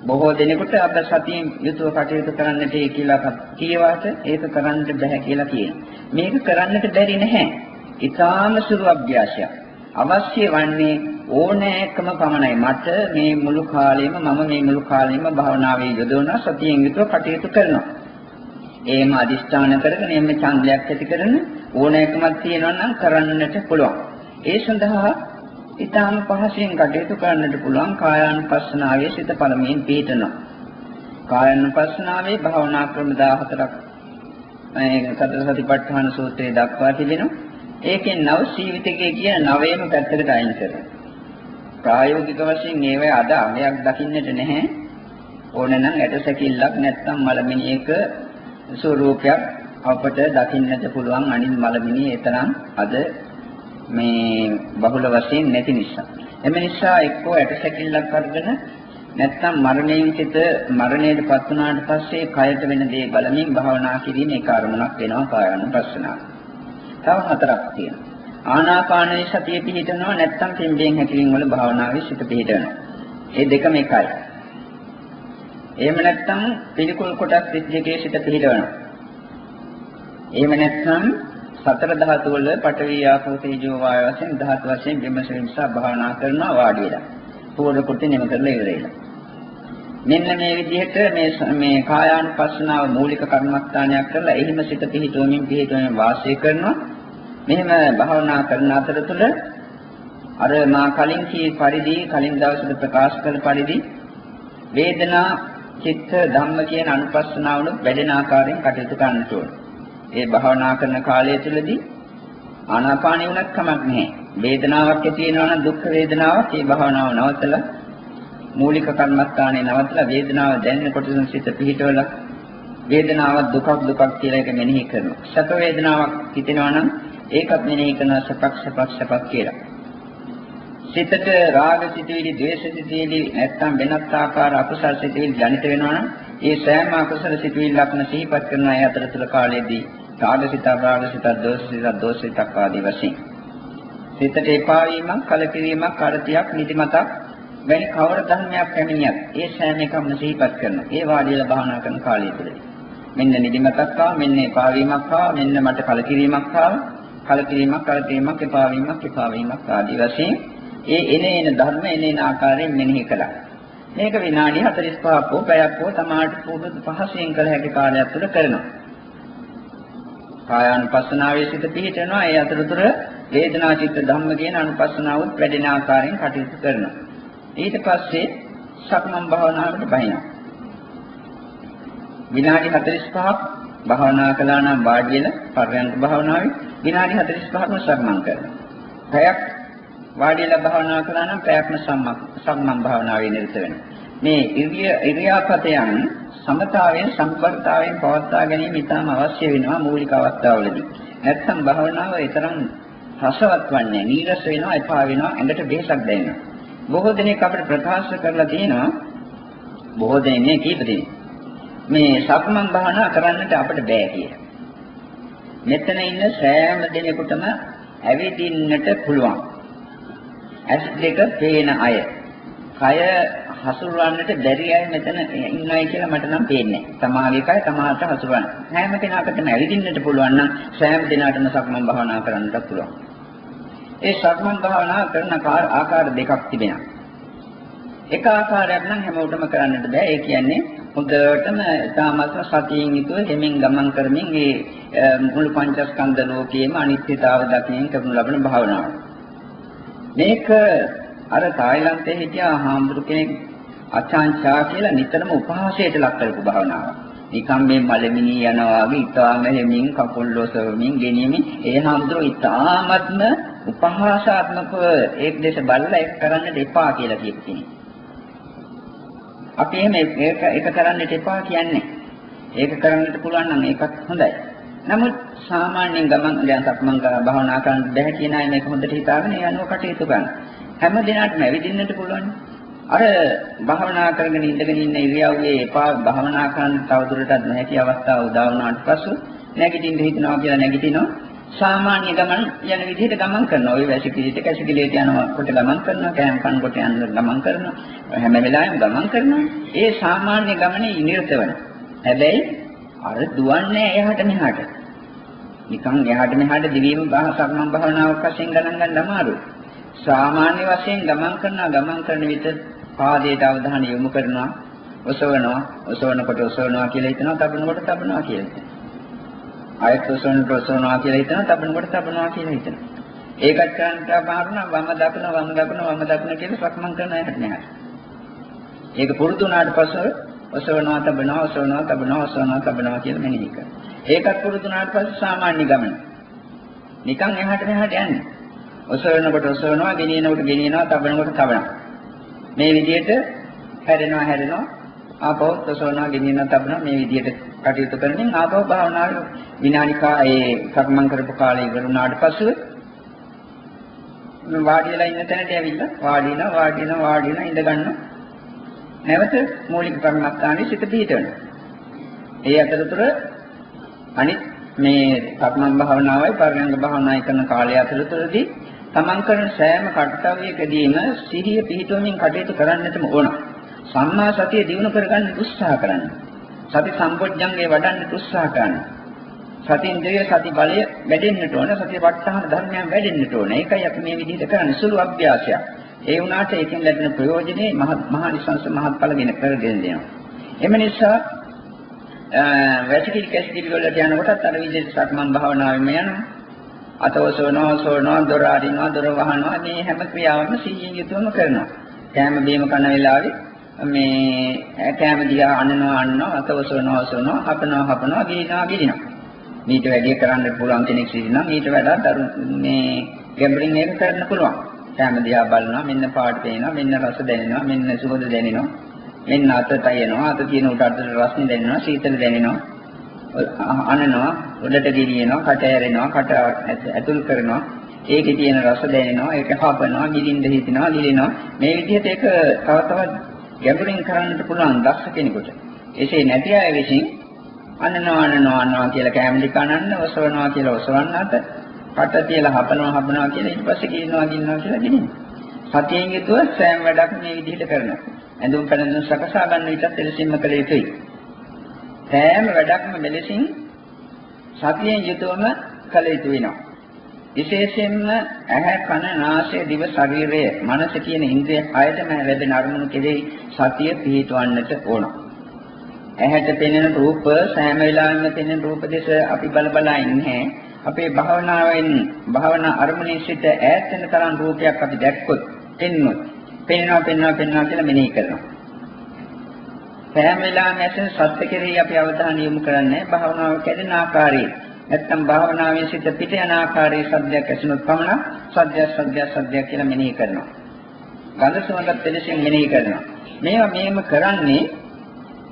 බොහෝ දෙනෙකුට අද සතියෙන් යුතුව කටයුතු කරන්නට කියලා කියවාට ඒක කරන්න බෑ කියලා කියනවා. මේක කරන්නට බැරි නැහැ. ඊටාම සුළු අභ්‍යාසයක්. අවශ්‍ය වන්නේ ඕනෑකම පමණයි. මට මේ මුළු කාලෙම මම මේ මුළු කාලෙම භාවනාවේ යොදවන සතියෙන් යුතුව කටයුතු කරනවා. එහෙම අදිස්ථාන කරගෙන එම්ම ඡන්දයක් ඇති කරන ඕනෑකමක් තියෙනවා නම් කරන්නට පුළුවන්. ඒ සඳහා ඊටාම පහසෙන් කටයුතු කරන්නට පුළුවන් කායානුපස්සනාවේ සිත පළමුවෙන් පිහිටනවා. කායානුපස්සනාවේ භාවනා ක්‍රම 14ක් මේ සතර සතිපට්ඨාන සූත්‍රයේ දක්වා තිබෙනවා. ඒකෙන් නව ජීවිතකයේ කියන නවයම පැත්තකට අයින් කරනවා. ප්‍රායෝගික වශයෙන් ඒවයි අද අගයක් දකින්නට නැහැ. ඕනනම් ඇටසැකිල්ලක් නැත්නම් මලමිණියක ස්වරූපයක් අපට දකින්නට පුළුවන් අනිත් මලමිණිය එතරම් අද මේ බහුල වශයෙන් නැති නිසා. එම නිසා එක්කෝ ඇටසැකිල්ලක් අරගෙන නැත්නම් මරණයෙන් සිට මරණයටපත් වුණාට පස්සේ කයට වෙන දේ බලමින් භාවනා කිරීම ඒ කාර්මණක් වෙනවා කායानुපස්සනාව. තව හතරක් තියෙනවා. ආනාපානයේ සතිය පිහිටනවා නැත්නම් පිම්බෙන් හැකිලින් වල භාවනාවේ සිට පිහිටනවා. මේ දෙකම එකයි. එහෙම නැත්නම් පිළිකුල් කොටස් දෙකේ සිට පිහිටවනවා. එහෙම නැත්නම් සතර ධාතු වල පඨවි ආපෝ තේජෝ වායු වශයෙන් ධාතු වශයෙන් විමසන නිසා භාවනා කරනවා වාඩි වෙලා. පූර්ණ කොට නිම කරලා ඉවරයිලා. මෙන්න මේ විදිහට මේ මේ කායානුපස්සනාව මූලික කර්මස්ථානයක් කරලා එහිම සිත පිහිටුවමින් පිහිටුවමින් වාසය කරනවා. මෙහෙම භාවනා කරන අතරතුර අර මා කලින් කී පරිදි කලින් දවසේ ප්‍රකාශ කළ පරිදි වේදනා චිත්ත ධම්ම කියන අනුපස්සනාවල වැඩෙන ආකාරයෙන් කටයුතු කරන්නට ඕනේ. ඒ භාවනා කරන කාලය තුළදී ආනාපානිය උනත් කමක් නැහැ. වේදනාවක් ඇති වෙනවා නම් දුක් වේදනාවක් ඒ භාවනාව නවත්තලා මූලික කර්මස්ථානයේ නවත්තලා වේදනාව දැනෙන කොටසෙන් සිත පිහිටවලා වේදනාවක් දුකක් දුකක් කියලා එක මෙනෙහි කරනවා. සැප වේදනාවක් හිතෙනවා නම් ඒකත් මෙනෙහි කරන සපක් සපක් සපක් කියලා. සිතට රාග සිතුවිලි, ද්වේෂ සිතුවිලි නැත්නම් වෙනත් ආකාර අකුසල සිතුවිලි ජනිත වෙනවා නම් ඒ සෑම අකුසල සිතුවිල්ලක්ම සිහිපත් කරන අය අතරතුර කාලයේදී රාගසිත, රාගසිත, දෝෂසිත, දෝෂසිත ආදී වශයෙන් සිතට එපා වීමක්, කලකිරීමක්, කරතියක්, නිදිමතක් වැනි කවර ධර්මයක් පැමිණියත් ඒ සෑම එකම සිහිපත් කරනවා. ඒ වාඩිලා භාවනා කරන කාලය තුළදී. මෙන්න නිදිමතක් ආවා, මෙන්න එපා වීමක් ආවා, මෙන්න මට කලකිරීමක් ආවා. කලකිරීමක්, කරතිරීමක්, එපා වීමක්, එපා වීමක් ආදී වශයෙන් ඒ එන එන ධර්ම එන එන ආකාරයෙන් මෙනෙහි කළා. මේක විනාඩි 45ක් හෝ පැයක් හෝ තමාට පුරුදු පහසෙන් කළ හැකි කාලයක් තුළ කරනවා. කායානුපස්සනාවේ සිට පිහිටනවා. ඒ අතරතුර වේදනා චිත්ත ධම්ම කියන අනුපස්සනාවත් වැඩෙන ආකාරයෙන් කටයුතු කරනවා. ඊට පස්සේ සක්මන් භාවනාවට බහිනවා. විනාඩි 45ක් භාවනා කළා නම් වාඩි වෙන පරයන්ක භාවනාවේ විනාඩි 45ක්ම සක්මන් කරනවා. පැයක් වාඩි වෙලා භාවනා කළා නම් පැයක්ම සම්මන් භාවනාවේ නිරත වෙනවා. මේ ඉරිය ඉරියාපතයන් සමතාවයෙන් සම්පර්තාවයෙන් පවත්වා ගැනීම ඉතාම අවශ්‍ය වෙනවා මූලික අවස්ථාවලදී. නැත්නම් භාවනාව ඊතරම් රසවත් වන්නේ නීරස වෙනවා එපා වෙනවා ඇඟට බේසක් දැනෙනවා. බොහෝ දෙනෙක් අපිට ප්‍රකාශ කරලා තියෙනවා බොහෝ දෙනෙක් මේ කීප දෙනෙක් මේ සක්මන් භාවනා කරන්නට අපිට බෑ කියලා. මෙතන ඉන්න සෑම දෙනෙකුටම ඇවිදින්නට පුළුවන්. ඇස් දෙක පේන අය. කය හසුරවන්නට බැරි අය මෙතන ඉන්නයි කියලා මට නම් පේන්නේ නැහැ. සමාගයේ කය සමාහට හසුරවන්න. හැම කෙනාටම ඇවිදින්නට පුළුවන් නම් සෑම දිනකටම සක්මන් භාවනා කරන්නට පුළුවන්. ඒ සක්මන් භාවනා කරන ආකාර දෙකක් තිබෙනවා. එක ආකාරයක් නම් හැමෝටම කරන්නට බෑ. ඒ කියන්නේ හොඳටම තාමත්ම සතියෙන් යුතුව හිමින් ගමන් කරමින් මේ මුළු පංචස්කන්ධ ලෝකයේම අනිත්‍යතාව දකින්න කරනු ලබන භාවනාව. මේක අර තායිලන්තයේ හිටියා හාමුදුරු කෙනෙක් අචාන්චා කියලා නිතරම උපහාසයට ලක් කරපු භාවනාවක්. නිකම් මේ මලමිනි යනවා වගේ ඉතාම හැමින් කකුල් ඔසවමින් ගෙනියමින් ඒ හාමුදුරුවෝ ඉතාමත්ම උපහාසාත්මකව ඒක දෙස බලලා ඒක කරන්නට එපා කියලා කියපු කෙනෙක්. අපි එහෙම ඒක ඒක කරන්නට එපා කියන්නේ. ඒක කරන්නට පුළුවන් නම් ඒකත් හොඳයි. නමුත් සාමාන්‍යයෙන් ගමන් දැන් සක්මන් කරලා භාවනා කරන්න බැහැ කියන අය මේක හොඳට හිතාගෙන ඒ අනුව කටයුතු කරන්න. හැම දිනකටම ඇවිදින්නට පුළුවන්. අර භාවනා කරගෙන ඉඳගෙන ඉන්න ඉරියව්වේ එපා භාවනා කරන්න තවදුරටත් නැති අවස්ථාව උදා වුණාට පසු නැගිටින්න හිතනවා කියලා නැගිටිනවා. සාමාන්‍ය ගමන් යන විදිහට ගමන් කරනවා. ওই වැසිකිළිට කැසිකිළියට යනවා කොට ගමන් කරනවා. කෑම කන කොට යන ගමන් කරනවා. හැම වෙලාවෙම ගමන් කරනවා. ඒ සාමාන්‍ය ගමනේ නිරත වෙනවා. හැබැයි අර දුවන්නේ එහාට මෙහාට. නිකන් එහාට මෙහාට දිවීම සක්මන් භාවනාවක් වශයෙන් ගණන් ගන්න අමාරුයි. සාමාන්‍ය වශයෙන් ගමන් කරනවා ගමන් කරන විට පාදයට අවධානය යොමු කරනවා. ඔසවනවා ඔසවනකොට ඔසවනවා කියලා හිතනවා තබනකොට තබනවා කියලා හිතනවා. ආයත ඔසවනකොට ඔසවනවා කියලා හිතනවා තබනකොට තබනවා කියලා හිතනවා. ඒකත් කරන්නට බාරන වම දකුණ වම දකුණ වම දකුණ කියලා සක්මන් කරන අයට නෑ. ඒක පුරුදු වුණාට පස්සේ ඔසවනවා තබනවා ඔසවනවා තබනවා ඔසවනවා තබනවා කියලා මෙනෙහි කරනවා. ඒකත් පුරුදු වුණාට පස්සේ සාමාන්‍ය ගමන. නිකන් එහාට මෙහාට යන්නේ. ඔසවනකොට ඔසවනවා ගෙනියනකොට ගෙනියනවා තබනකොට තබනවා. මේ විදිහට හැරෙනවා හැරෙනවා. ආපහු ඔසවනවා ගෙනියනවා තබනවා මේ විදිහට කටයුතු කරමින් ආපහු භාවනාව විනාඩිකා ඒ සක්මන් කරපු කාලය ඉවර වුණාට පස්සේ වාඩි වෙලා ඉන්න තැනට ඇවිල්ලා වාඩි වෙනවා වාඩි වෙනවා වාඩි වෙනවා ඉඳ ගන්නවා. නැවත මූලික කර්මස්ථානයේ සිට පිහිටවනවා ඒ අතරතුර අනිත් මේ සක්මන් භාවනාවයි පරයන්ක භාවනාවයි කරන කාලය අතරතුරදී තමන් කරන සෑම කර්තව්‍යකදීම සිහිය පිහිටුවමින් කටයුතු කරන්නටම ඕන. සම්මා සතිය දිනු කරගන්න උත්සාහ කරන්න. සති සම්පොඥංගේ වඩන්න උත්සාහ කරන්න. සති ඉන්ද්‍රිය සති බලය වැඩෙන්නට ඕන. සතිය වටහාන ධර්මයන් වැඩෙන්නට ඕන. ඒකයි අපි මේ විදිහට කරන්නේ සුළු අභ්‍යාසයක්. ඒ වුණාට ඒකෙන් ලැබෙන ප්‍රයෝජනේ මහා නිසංස මහත්ඵලගෙන කරගෙන දෙනවා. එම නිසා වැසිකිලි කැසිකිලි වලට යනකොටත් අර විදිහට සක්මන් භාවනාවෙම යනවා. අතවසවනවා සෝනවා දොර අරිනවා දොර වහනවා මේ හැම ක්‍රියාවක්ම සිහියෙන් යුතුවම කරනවා. කෑම බීම කන වෙලාවේ මේ කෑම දිහා අනනවා අනනවා අතවසවනවා සෝනවා හපනවා හපනවා ගිලිනවා ගිලිනවා. මේට වැඩි කරන්න පුළුවන් කෙනෙක් සිටිනම් ඊට වඩා දරු මේ ගැඹුරින් මේක කරන්න පුළුවන්. කෑම දිහා බලනවා මෙන්න පාට පේනවා මෙන්න රස දැනෙනවා මෙන්න සුවඳ දැනෙනවා මෙන්න අත තයනවා අත තියෙන උඩට රස්නේ දැනෙනවා සීතල දැනෙනවා අනනවා උඩට ගෙනියනවා කට ඇරෙනවා කට ඇතුල් කරනවා. ඒකේ තියෙන රස දැනෙනවා ඒක හපනවා ගිලින්ද හිතෙනවා ගිලිනවා මේ විදිහට ඒක තව තවත් ගැඹුරින් කරන්නට පුළුවන් දක්ෂ කෙනෙකුට. එසේ නැති අය විසින් අනනවා අනනවා අනනවා කියලා කැමලි කනන්න ඔසවනවා කියලා ඔසවන්නත් කට තියලා හපනවා හපනවා කියලා ඊට පස්සේ ගිලිනවා ගිලිනවා කියලා ගිලිනවා සතියෙන් යුතුව සෑම වැඩක් මේ විදිහට කරනවා. ඇඳුම් පැළඳුම් සකසා ගන්න විටත් එලෙසින්ම කළ යුතුයි. සෑම වැඩක්ම මෙලෙසින් සතියෙන් යුතුවම කළ යුතු වෙනවා. විශේෂයෙන්ම ඇහැ කන නාසය දිව ශරීරය මනස කියන ඉන්ද්‍රිය හයතම ලැබෙන අරමුණු කෙරෙහි සතිය පිහිටවන්නට ඕන. ඇහැට පෙනෙන රූප සෑම වෙලාවෙම පෙනෙන රූප දෙස අපි බල බලා ඉන්නේ. අපේ භාවනාවෙන් භාවනා අරමුණේ සිට ඈත් වෙන තරම් රූපයක් අපි දැක්කොත් පෙන්නොත් පෙන්නවා පෙන්නවා පෙන්නවා කියලා මෙනෙහි කරනවා. සෑම වෙලාවෙම ඇසෙන සත්‍ය කෙරෙහි අපි අවධානය යොමු කරන්නේ භාවනාව කැඩෙන ආකාරයේ. නැත්තම් භාවනාවේ සිට පිට යන ආකාරයේ සද්දයක් ඇසුනොත් පමණ සද්දය සද්දය සද්දය කියලා මෙනෙහි කරනවා. ගඳ සුවඳත් එලෙසින් මෙනෙහි කරනවා. මේවා මෙහෙම කරන්නේ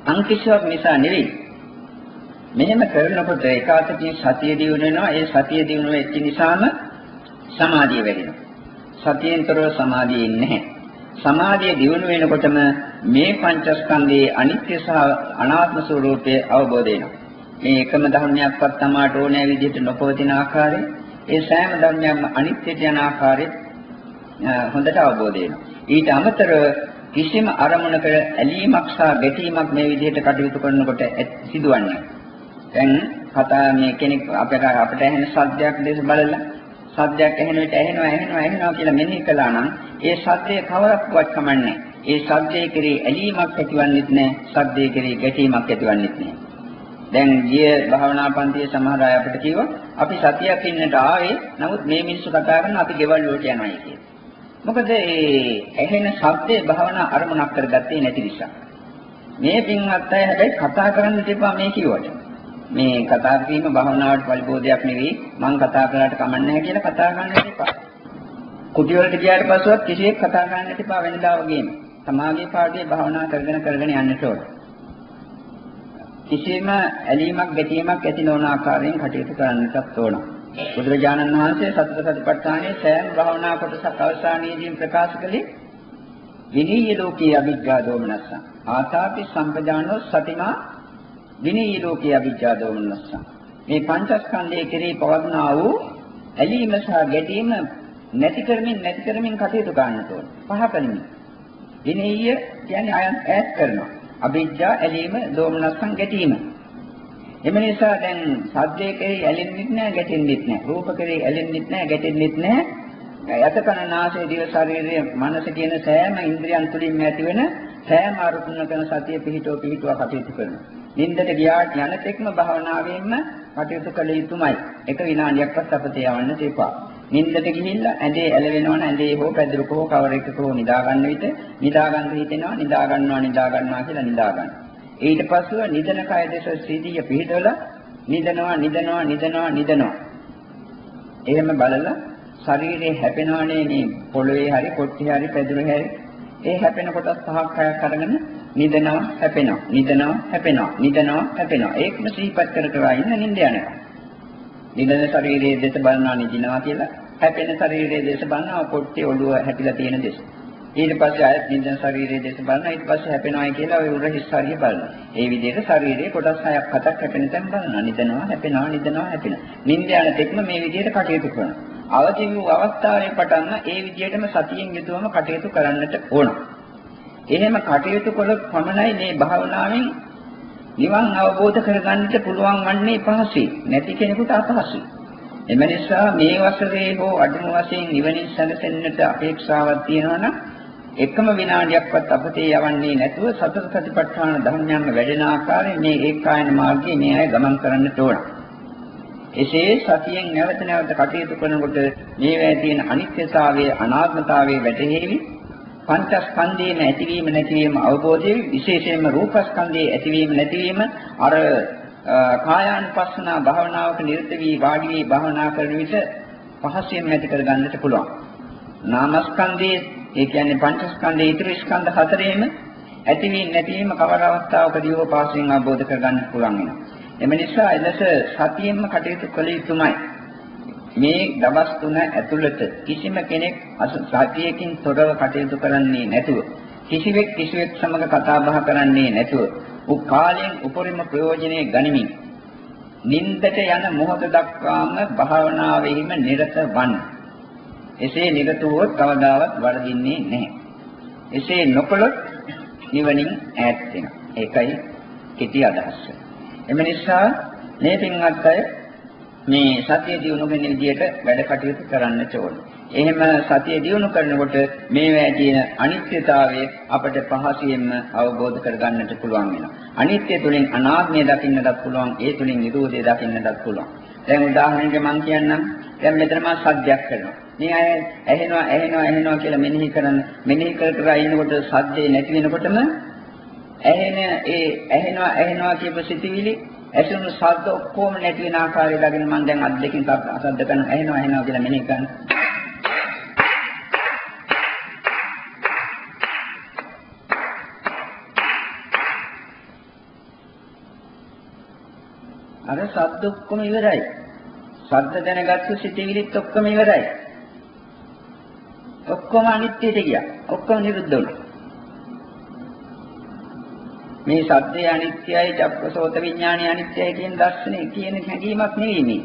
අංකිෂයක් නිසා නෙවෙයි. මෙහෙම කරනකොට ඒකාතකින් සතිය දිනු වෙනවා. ඒ සතිය දිනු වෙච්ච නිසාම සමාධිය වැඩෙනවා. සතියෙන්තරව සමාධිය ඉන්නේ නැහැ. සමාධිය දියුණු වෙනකොටම මේ පංචස්කන්ධයේ අනිත්‍ය සහ අනාත්ම ස්වરૂපය අවබෝධ වෙනවා. මේ එකම ධර්මයක්වත් තමාට ඕනෑ විදිහට නොපවතින ආකාරය, ඒ සෑම ධර්මයක්ම අනිත්‍යට යන ආකාරය හොඳට අවබෝධ වෙනවා. ඊට අමතරව කිසිම අරමුණක ඇලීමක් සහ ගැටීමක් මේ විදිහට කටයුතු කරනකොට සිදුවන්නේ. දැන් කතා මේ කෙනෙක් අපට අපට ඇහෙන සද්දයක් දැස බලලා සද්දයක් ඇහෙන විට ඇහෙනවා ඇහෙනවා ඇහෙනවා කියලා මෙනෙහි කළා නම් ඒ සද්දේ කවරක්වත් කමන්නේ. ඒ සද්දේ කෙරේ ඇලීමක් ඇතිවන්නේත් නැහැ. සද්දේ කෙරේ ගැටීමක් ඇතිවන්නේත් නැහැ. දැන් ගිය භාවනා පන්තියේ සමහර අය අපිට කිව්වා අපි සතියක් ඉන්නට ආවේ නමුත් මේ මිනිස්සු කතා කරන අපි ගෙවල් වලට යනවායි කියලා. මොකද ඒ ඇහෙන ශබ්දේ භාවනා අරමුණක් කරගත්තේ නැති නිසා. මේ පින්වත් අය හැබැයි කතා කරන්න තිබ්බා මේ කිව්වට. මේ කතා කිරීම භාවනාවට පරිබෝධයක් නෙවෙයි මම කතා කළාට කමක් නැහැ කියලා කතා කරන්න එපා. කුටි වලට ගියාට පස්සෙවත් කිසියෙක් කතා කරන්න එපා වෙනදා වගේම. සමාගයේ පාඩේ භාවනා කරගෙන කරගෙන යන්නට ඕන. කිසියම් ඇලීමක් ගැටීමක් ඇති නොවන ආකාරයෙන් කටයුතු කරන්නටත් ඕන. බුදුරජාණන් වහන්සේ සතර සතිපට්ඨානයේ සෑම භාවනා කොටසක් අවසානයේදී ප්‍රකාශ කළේ විනීය ලෝකයේ අවිජ්ජා දෝමනස්ස. ආතාපි සම්පජානෝ සතිමා විනීය ලෝකයේ අවිජ්ජා දෝමනස්ස. මේ පංචස්කන්ධයේ කෙරෙහි පවත්නා වූ ඇලීම සහ ගැටීම නැති කරමින් නැති කරමින් කටයුතු කරන්නට ඕන. පහ කරමින්. විනීය කියන්නේ අයත් ඈත් කරනවා. අවිජ්ජා ඇලීම දෝමනස්සන් ගැටීම. එම නිසා දැන් සද්දේ කෙරෙහි ඇලෙන්නෙත් නැහැ ගැටෙන්නෙත් නැහැ. රූප කෙරෙහි ඇලෙන්නෙත් නැහැ ගැටෙන්නෙත් නැහැ. යතකන නාසය දිව ශරීරය මනස කියන සෑම ඉන්ද්‍රියන් තුළින්ම ඇතිවෙන සෑම අරුතුනකන සතිය පිහිටෝ පිහිටුවා කටයුතු කරනවා. නින්දට ගියාට යන තෙක්ම භාවනාවෙන්ම කටයුතු කළ යුතුමයි. එක විනාඩියක්වත් අපතේ යවන්න තේපා. නින්දට ගිහිල්ලා ඇඳේ ඇලවෙනවන ඇඳේ හෝ පැදුරක හෝ කවර එකක හෝ නිදා ගන්න විට නිදා ගන්න හිතෙනවා නිදා ගන්නවා නිදා ගන්නවා කියලා නිදා ගන්න. ඊට පස්සෙ නිදන කය දෙස සීදී පිහිටවල නිදනවා නිදනවා නිදනවා නිදනවා. එහෙම බලලා ශරීරේ හැපෙනවනේ මේ පොළවේ හරි කොට්ටේ හරි පැදුරේ හරි ඒ හැපෙන කොටස් පහක් හයක් අරගෙන නිදනවා හැපෙනවා නිදනවා හැපෙනවා නිදනවා හැපෙනවා ඒකම සිහිපත් කර කර ඉන්න නිින්ද යනවා. නිදන ශරීරයේ දෙස බලනවා නිදිනවා කියලා හැපෙන ශරීරයේ දෙස බලනවා කොට්ටේ ඔළුව හැපිලා තියෙන දෙස. ඊට පස්සේ ආයත් නිදන ශරීරයේ දෙස බලනවා ඊට පස්සේ හැපෙනවායි කියලා ඔය උර හිස් හරිය බලනවා. ඒ විදිහට ශරීරයේ කොටස් හයක් හතක් හැපෙන තැන් බලනවා. නිදනවා හැපෙනවා නිදනවා හැපෙනවා. නිින්ද යන තෙක්ම මේ විදිහට කටයුතු කරනවා. අවදි වූ අවස්ථාවේ පටන්ම ඒ විදිහටම සතියෙන් යුතුවම කටයුතු කරන්නට ඕන. එහෙම කටයුතු කළොත් පමණයි මේ භාවනාවෙන් නිවන් අවබෝධ කරගන්නට පුළුවන් වන්නේ පහසුයි. නැති කෙනෙකුට අපහසුයි. එම නිසා මේ වසරේ හෝ අඩුම වශයෙන් නිවනින් සැනසෙන්නට අපේක්ෂාවක් තියෙනවා නම් එකම විනාඩියක්වත් අපතේ යවන්නේ නැතුව සතර සතිපට්ඨාන ධර්මයන්ම වැඩෙන ආකාරයෙන් මේ ඒකායන මාර්ගයේ මේ අය ගමන් කරන්නට ඕන. එසේ සතියෙන් නැවත නැවත කටයුතු කරනකොට මේවැය තියෙන අනිත්‍යතාවය අනාත්මතාවය වැටහෙවි පංචස්කන්ධයේම ඇතිවීම නැතිවීම අවබෝධය විශේෂයෙන්ම රූපස්කන්ධයේ ඇතිවීම නැතිවීම අර කායානුපස්සනා භාවනාවක නිරත වී වාඩි වී භාවනා කරන විට පහසෙන් ඇති කර ගන්නට පුළුවන්. නාමස්කන්ධයේ ඒ කියන්නේ පංචස්කන්ධයේ ඉතිරි ස්කන්ධ හතරේම ඇතිවීම නැතිවීම කවර අවස්ථාවකදී හෝ පාසෙන් අවබෝධ කර ගන්නට පුළුවන් වෙනවා. එම නිසා එලෙස සතියෙන්ම කටයුතු කළ යුතුමයි. මේ දවස් තුන ඇතුළත කිසිම කෙනෙක් සතියකින් තොරව කටයුතු කරන්නේ නැතුව කිසිවෙක් කිසිවෙක් සමග කතා බහ කරන්නේ නැතුව උ කාලයෙන් උපරිම ප්‍රයෝජනෙ ගනිමින් නින්දට යන මොහොත දක්වාම භාවනාවෙහිම නිරත වන්න. එසේ නිරත වූවොත් කවදාවත් වරදින්නේ නැහැ. එසේ නොකළොත් නිවනින් ඈත් වෙනවා. ඒකයි කෙටි අදහස. එම නිසා මේ පින්වත් අය මේ සතිය දිනු වෙන විදිහට වැඩ කටයුතු කරන්න ඕනේ. එහෙම සතිය දිනු කරනකොට මේවැය තියෙන අනිත්‍යතාවය අපට පහසියෙන්ම අවබෝධ කරගන්නට පුළුවන් වෙනවා. අනිත්‍ය තුලින් අනාත්මය දකින්නටත් පුළුවන්, ඒ තුලින් නිරෝධය දකින්නටත් පුළුවන්. දැන් උදාහරණයක් මම කියන්නම්. දැන් මෙතන මම සද්දයක් කරනවා. මේ අය ඇහෙනවා ඇහෙනවා ඇහෙනවා කියලා මෙනෙහි කරන මෙනෙහි කර කර ඉන්නකොට සද්දේ නැති වෙනකොටම ඇහෙන ඒ ඇහෙනවා ඇහෙනවා කියපු සිතිවිලි ඇසුණු ශබ්ද ඔක්කොම නැති වෙන ආකාරය ළඟින් මම දැන් අත් දෙකෙන් අසද්ද කරන ඇහෙනවා ඇහෙනවා කියලා මෙනෙහි කරනවා. අර ශබ්ද ඔක්කොම ඉවරයි. ශබ්ද දැනගත්තු සිතිවිලිත් ඔක්කොම ඉවරයි. ඔක්කොම අනිත්‍යයට ගියා. ඔක්කොම නිරුද්ධ වුණා. මේ සත්‍යය අනිත්‍යයි, චක්කසෝත විඥානය අනිත්‍යයි කියන දර්ශනේ කියන හැඟීමක් නෙවෙයි මේ.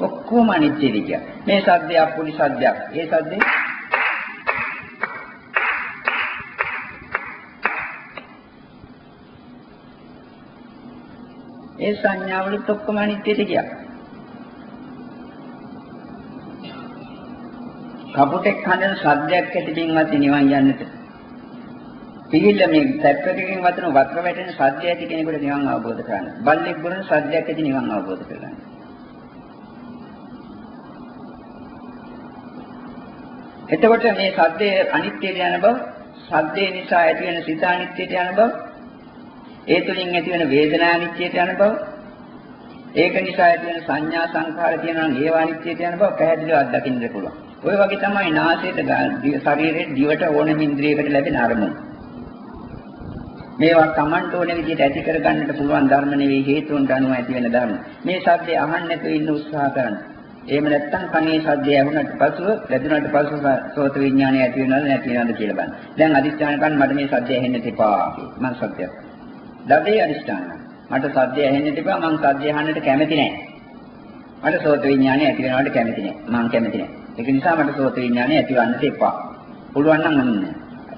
ඔක්කොම අනිත්‍යද කිය. මේ සද්දය අපුලි සද්දයක්. ඒ සද්දේ ඒ සංඥාවලුත් ඔක්කොම අනිත්‍යද කිය. කපුටෙක් හඬන සද්දයක් ඇතිවීමවත් නිවන් යන්නට. පිළිල්ල මේ තැප්පකකින් වතුන වතුර වැටෙන සද්ද ඇති කෙනෙකුට නිවන් අවබෝධ කරගන්න. බල්ලෙක් බුරන සද්දයක් ඇති නිවන් අවබෝධ කරගන්න. එතකොට මේ සද්දේ අනිත්‍යයට යන බව, සද්දේ නිසා ඇති වෙන සිත අනිත්‍යයට යන බව, ඒ තුලින් ඇති වෙන වේදනා අනිත්‍යයට යන බව, ඒක නිසා ඇති වෙන සංඥා සංඛාර තියෙනවා නම් ඒවා අනිත්‍යයට යන බව පැහැදිලිව අත්දකින්න පුළුවන්. ওই වගේ තමයි නාසයට ශරීරයේ දිවට ඕනෙම ඉන්ද්‍රියකට ලැබෙන අරමුණ. මේවා Tamanට ඕන විදිහට ඇති කරගන්නට පුළුවන් ධර්ම නෙවෙයි හේතුන්ට අනුව ඇති වෙන ධර්ම. මේ සද්දේ අහන්න නැතුව ඉන්න උත්සාහ කරන්න. එහෙම නැත්නම් කනේ සද්දය ඇහුණට පසුව වැදුනට පසුව සෝත විඥානය ඇති වෙනවද නැති වෙනවද කියලා බලන්න. දැන් අදිස්ත්‍යාන කරන් මට මේ සද්දය ඇහෙන්න තිබා මම සත්‍යයක්. දඩේ අදිස්ත්‍යාන. මට සද්දය ඇහෙන්න තිබා මම සද්දය අහන්නට කැමති නැහැ. මට සෝත විඥානය ඇති වෙනවට කැමති නැහැ. මම කැමති නැහැ. ඒක නිසා මට සෝත විඥානය ඇතිවන්නට එපා. පුළුවන් නම් අන්න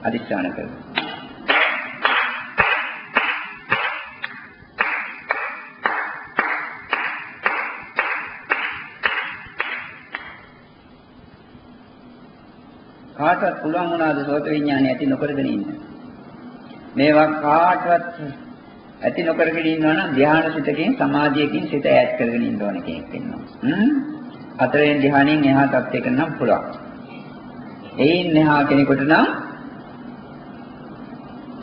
අදිස්ත්‍යාන කරන්න. කාටවත් පුළුවන් වුණාද සෝත විඥානය ඇති නොකරගෙන ඉන්න. මේවා කාටවත් ඇති නොකරගෙන ඉන්නවා නම් ධ්‍යාන සිතකින් සමාධියකින් සිත ඈත් කරගෙන ඉන්න ඕන කෙනෙක් වෙනවා. හ්ම්. හතරෙන් ධ්‍යානෙන් එහා තත්යකට නම් පුළුවන්. එයින් එහා කෙනෙකුට නම්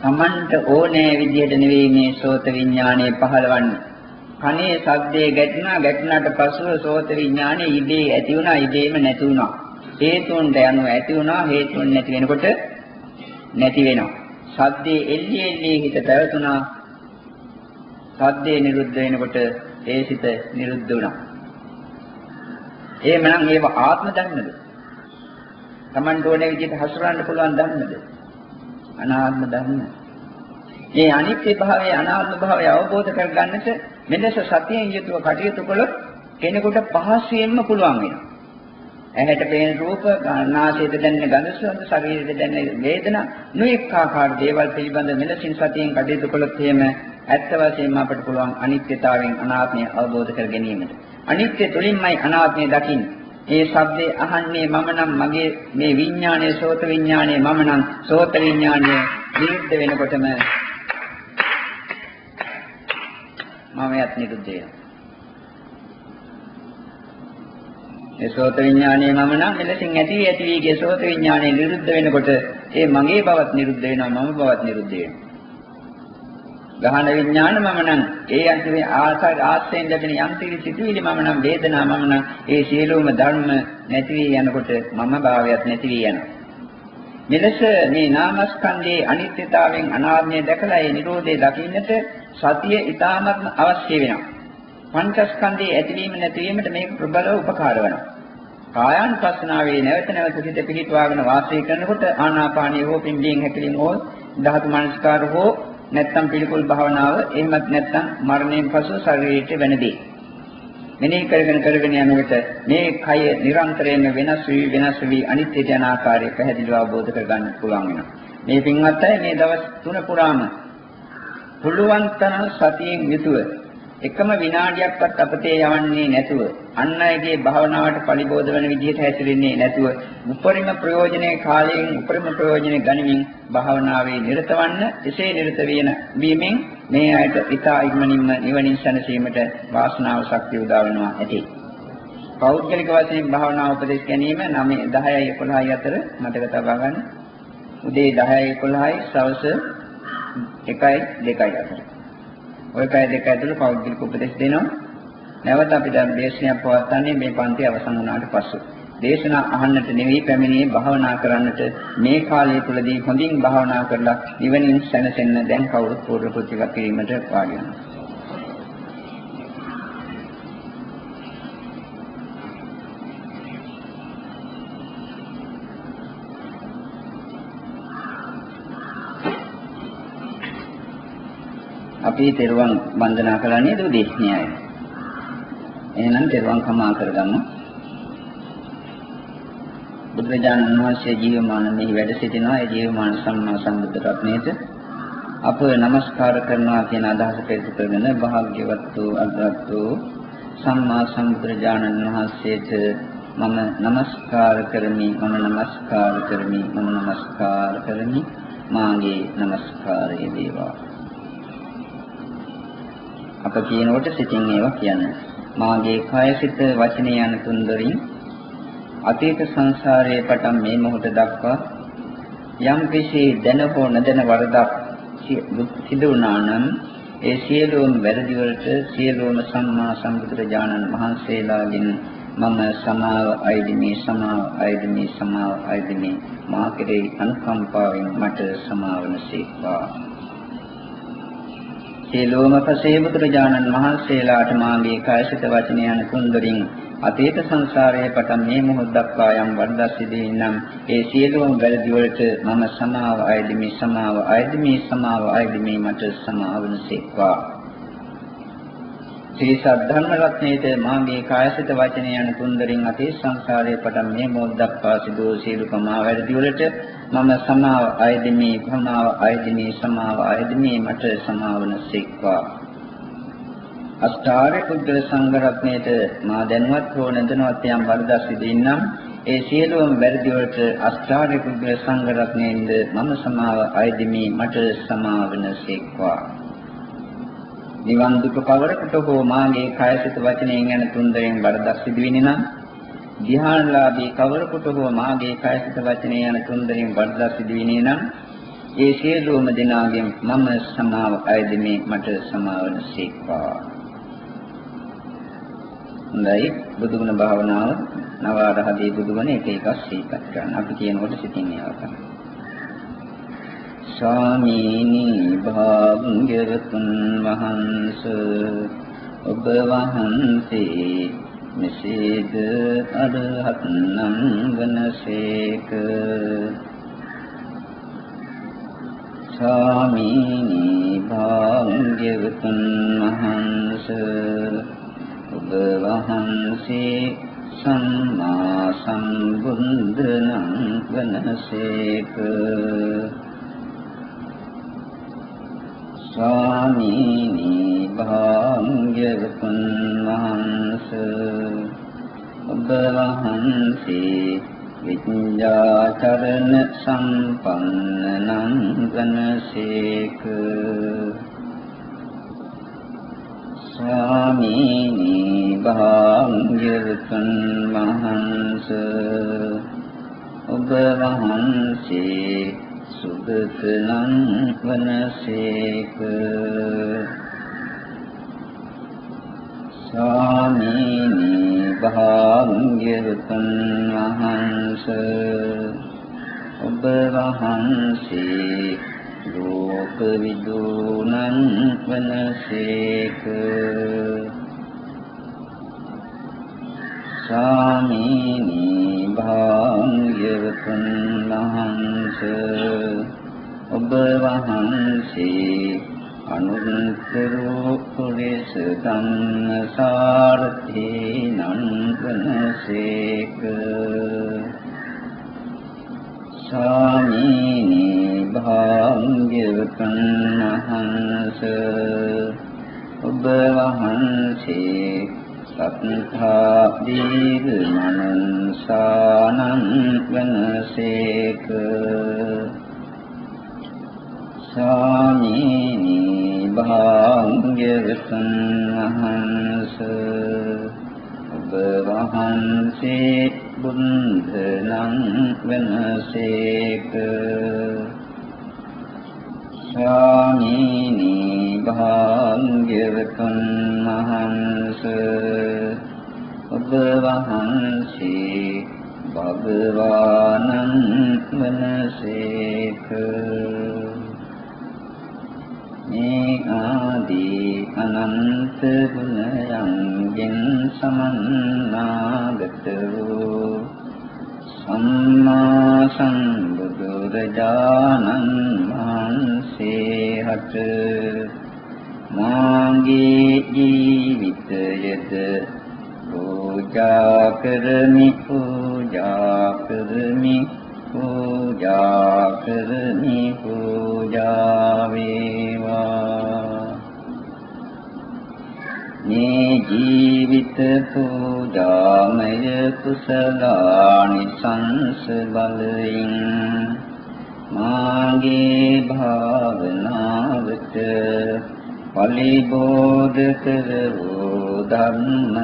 Tamanට ඕනෑ විදිහට නෙවෙයි මේ සෝත විඥානය පහළවන්නේ. කනේ සද්දේ ගැටුණා ගැටුණාට පස්සෙ සෝත විඥානය ඉබේ ඇති වුණා ඉබේම නැති වුණා. හේතුන්ට යනු ඇති වුණා හේතුන් නැති වෙනකොට නැති වෙනවා. සද්දේ එල්ලි එල්ලි හිත පැවතුණා. සද්දේ නිරුද්ධ වෙනකොට ඒ සිත නිරුද්ධ වුණා. එහෙමනම් ඒව ආත්ම ධර්මද? Taman ඕනේ විදිහට හසුරවන්න පුළුවන් ධර්මද? අනාත්ම ධර්ම. මේ අනිත්‍ය භාවය අනාත්ම භාවය අවබෝධ කරගන්නට මෙලෙස සතියෙන් යුතුව කටයුතු කළොත් කෙනෙකුට පහසුවෙන්ම පුළුවන් වෙනවා. ඇහැට පේන රූප, නාසයට දැනෙන ගඳ සුවඳ, ශරීරයට දැනෙන වේදනා, නොඑක ආකාර දේවල් පිළිබඳ මෙලසින් සතියෙන් කටයුතු කළොත් එහෙම ඇත්ත වශයෙන්ම අපට පුළුවන් අනිත්‍යතාවයෙන් අනාත්මය අවබෝධ කර ගැනීමට. අනිත්‍ය තුළින්මයි අනාත්මය දකින්නේ. මේ ශබ්දේ අහන්නේ මම නම් මගේ මේ විඥානයේ සෝත විඥානයේ මම නම් සෝත විඥානයේ නිරුද්ධ වෙනකොටම මම යත් නිරුද්ධ වෙනවා. ඒ සෝත විඥානයේ මම නම් මෙලෙසින් ඇති වී ඇති වී ගිය සෝත විඥානය නිරුද්ධ වෙනකොට ඒ මගේ බවත් නිරුද්ධ වෙනවා මම බවත් නිරුද්ධ වෙනවා. ගහන විඥාන මම නම් ඒ අන්තිමේ ආසාර ආස්යෙන් ලැබෙන යම් සිතිවිලි මම නම් වේදනා මම නම් ඒ සියලුම ධර්ම නැති වී යනකොට මම භාවයත් නැති වී යනවා. මෙලෙස මේ නාමස්කන්ධයේ අනිත්‍යතාවයෙන් අනාත්මය දැකලා ඒ Nirodhe දකින්නට සතිය ඊටාත්ම අවශ්‍ය වෙනවා. පංචස්කන්ධයේ ඇතිවීම නැතිවීමට මේක ප්‍රබලව උපකාර වෙනවා. කායानुපස්සනාවේ නැවත නැවත සිත පිහිටවාගෙන වාසය කරනකොට ආනාපානිය හෝ පිම්බීම් හැකිලිම හෝ ධාතු මනස්කාර හෝ නැත්තම් පිළිකුල් භාවනාව එහෙමත් නැත්තම් මරණයෙන් පසු ශරීරයට වෙනදී. මෙනෙහි කරගෙන කරගෙන යනකොට මේ කය නිරන්තරයෙන්ම වෙනස් වී වෙනස් වී අනිත්‍යයට යන ආකාරය පැහැදිලිව අවබෝධ කරගන්න පුළුවන් වෙනවා. මේ පින්වත් අය මේ දවස් තුන පුරාම පුළුවන් තරම් සතියෙන් යුතුව එකම විනාඩියක්වත් අපතේ යවන්නේ නැතුව අන් අයගේ භාවනාවට පරිබෝධ වෙන විදිහට හැසිරෙන්නේ නැතුව උපරිම ප්‍රයෝජනයේ කාලයෙන් උපරිම ප්‍රයෝජනෙ ගනිමින් භාවනාවේ නිරතවන්න එසේ නිරත වෙන වීමෙන් මේ අයට ඊතා ඉක්මනින්ම නිවනින් සැනසීමට වාසනාව ශක්තිය උදා වෙනවා ඇති. පෞද්ගලික වශයෙන් භාවනා උපදෙස් ගැනීම 9 10යි 11යි අතර මතක තබා ගන්න. උදේ 10යි 11යි සවස 1යි 2යි අතර. ওই පැය දෙක ඇතුළත පෞද්ගලික උපදෙස් දෙනවා. නැවත අපි දැන් දේශනයක් පවත්වන්නේ මේ පන්ති අවසන් වුණාට පසු. දේශනා අහන්නට නෙවෙයි පැමිණියේ භාවනා කරන්නට මේ කාලය තුලදී හොඳින් භාවනා කරලා නිවනින් සැනසෙන්න දැන් කවුරුත් පූර්ව ප්‍රතිගත කිරීමට වාඩි වෙනවා. අපි තෙරුවන් වන්දනා කරන්නේ දේශනයයි. එහෙනම් තෙරුවන් කමා කරගමු. බුදුරජාණන් වහන්සේ ජීවමාන මෙහි වැඩ සිටිනවා ඒ ජීවමාන සම්මා සම්බුද්ධ රත්නයේද අප නමස්කාර කරනවා කියන අදහස පෙරට කරගෙන භාග්‍යවත් වූ අගත් වූ සම්මා සම්බුදුරජාණන් වහන්සේට මම නමස්කාර කරමි මම නමස්කාර කරමි මම නමස්කාර කරමි මාගේ නමස්කාරය වේවා අප කියනකොට සිතින් ඒවා කියන්නේ. මාගේ කය සිත වචනය යන තුන්දරින් අතීත සංසාරයේ පටන් මේ මොහොත දක්වා යම් කිසි දැන හෝ නොදැන වරදක් සිදු වුණා නම් ඒ සියලුම වැරදි වලට සියලුම සම්මා සම්බුදුරජාණන් වහන්සේලාගෙන් මම සමාව අයිදිමි සමාව අයිදිමි සමාව අයිදිමි මා කෙරෙහි අනුකම්පාවෙන් මට සමාවන සීක්වා සියලුම පසේ බුදුරජාණන් වහන්සේලාට මාගේ කායසිත වචන යන කුන්දරින් අතීත සංසාරයේ පටන් මේ මොහොත දක්වා යම් වරදක් සිදුවේ නම් ඒ සියලුම වැරදි වලට මම සමාව අයදිමි සමාව අයදිමි සමාව අයදිමි මට සමාවන සේක්වා ශ්‍රී සද්ධර්ම රත්නයේත මාගේ කායසිත වචන යන තුන්දරින් අතීත සංසාරයේ පටන් මේ මොහොත දක්වා සිදු වූ සියලු කමා වැරදි වලට මම සමාව අයදිමි භමාව අයදිමි සමාව අයදිමි මට සමාවන සෙක්වා. අෂ්ටාර්ය කුද්දල සංඝ රත්නයේත මා දැනුවත් හෝ නැදනවත් යම් වරදක් සිදින්නම් ඒ සියලුම වැරදි වලට අෂ්ටාර්ය කුද්දල සංඝ රත්නයෙන්ද මම සමාව අයදිමි මට සමාවන සෙක්වා. නිවන් දුක කවරකට හෝ මාගේ කායසිත වචනයෙන් යන තුන්දරෙන් වරදක් සිදුවෙන්නේ නම් ධ්‍යානලාභී කවරකට හෝ මාගේ කායසිත වචනයෙන් යන තුන්දරෙන් වරදක් සිදුවෙන්නේ නම් ඒ සියලුම දෙනාගෙන් මම සමාව අයදෙමි මට සමාවන සීක්වා. හොඳයි බුදුගුණ භාවනාව නවාරහදී බුදුගුණ එක එකක් සිහිපත් කරන්න. අපි කියනකොට සිතින් ඒවා කරන්න ස්වාමීනි භාග්‍යවතුන් වහන්ස ඔබ වහන්සේ මෙසේද අරහත් නම් වනසේක. ස්වාමීනි භාග්‍යවතුන් වහන්ස ඔබ වහන්සේ සම්මා සම්බුද්ධ නම් වනසේක. ස්වාමීනි භාග්‍යවතුන් වහන්ස ඔබ වහන්සේ විඤ්ඤාචරණ සම්පන්න නම් වනසේක ස්වාමීනි භාග්‍යවතුන් වහන්ස ඔබ වහන්සේ සුගතලං වනසේක. ස්වාමීනි භාග්‍යවතුන් වහන්ස ඔබ වහන්සේ ලෝක විදුනං වනසේක. ස්වාමීනි භාග්‍යවතුන් වහන්ස ඔබ වහන්සේ අනුත්තර පුරිස ධම්මසාරති නන්දනසේක ස්වාමීනි භාග්‍යවතුන් වහන්ස ඔබ වහන්සේ සත්තා දීග මනසානං වනසේක. සාමීනි භාග්‍යවතුන් වහන්ස ඔබ වහන්සේ බුද්ධලං වනසේක ස්වාමීනි භාග්‍යවතුන් වහන්ස ඔබ වහන්සේ භගවානං වනසේක. මේ ආදී අනන්ත ගුණයන්ගෙන් සමන්නාගත වූ සම්මා සම්බුදුරජාණන් වහන්සේ හට මාගේ ජීවිතයද පූජා කරමි පූජා කරමි පූජා කරමි පූජා වේවා. මේ ජීවිත පූජා පූජාමය කුසලානි සංස බලයෙන් මාගේ භාවනාවට පලිබෝධ කරවෝ ධර්මයන්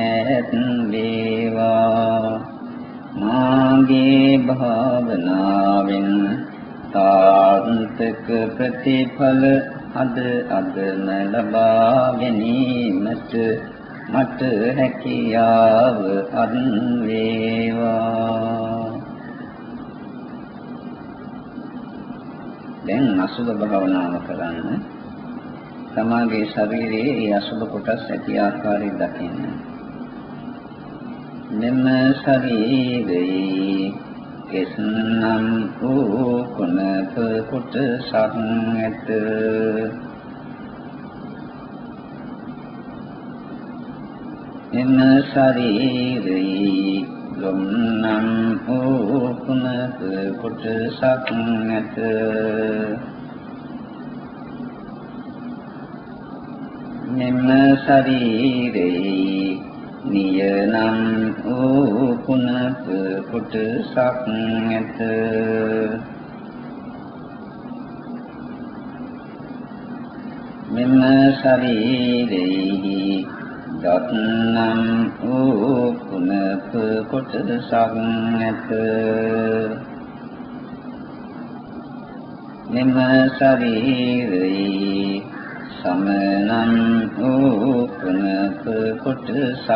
ඈත් වේවා. මාගේ භාවනාවෙන් තාන්තක ප්‍රතිඵල අද අදම ලබා ගැනීමට මට හැකියාව අත් වේවා දැන් අසුබ භාවනාව කරන්න තමාගේ ශරීරයේ ඒ අසුබ කොටස් ඇති ආකාරය දකින්න. මෙම ශරීරයේ කෙස්නම් වූ කුණප කොටසක් ඇත. එම ශරීරේ ලොම්නම් වූ කුණප කොටසක් ඇත. මෙම ශරීරේ නියනම් වූ කුණප කොටසක් ඇත මෙම ශරීරේ දත්නම් වූ කුණප කොටසක් ඇත මෙම ශරීරේ සමනං වූ කුණප කොටසක්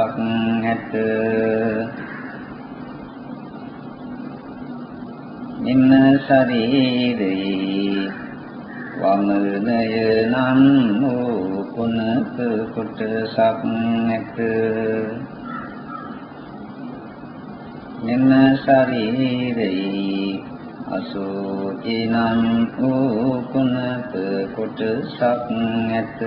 ඇත මෙම ශරීරේ වමනය නම් වූ කුණප කොටසක් ඇත මෙම ශරීරේ අසෝචිනං වූ කුණප කොටසක් ඇත.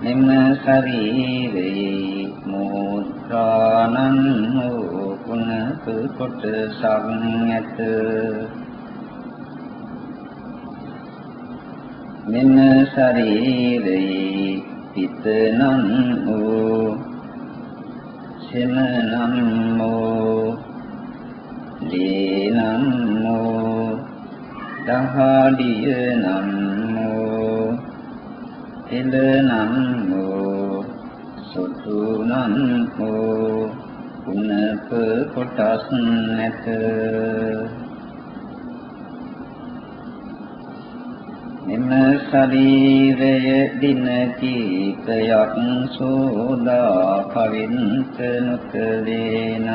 මෙම ශරීරේ මෝත්‍රාණං වූ කුණප කොටසක් ඇත. මෙම ශරීරේ පිතනං වූ සෙමනම් මෝ ලේනම් මෝ දහඩිය නම් මෝ එළනම් මෝ සොතු නම් මෝ කුණප කොටස් නැත එම ශරීරය දින කීපයක් සෝදා පවින්ත නොකලේනං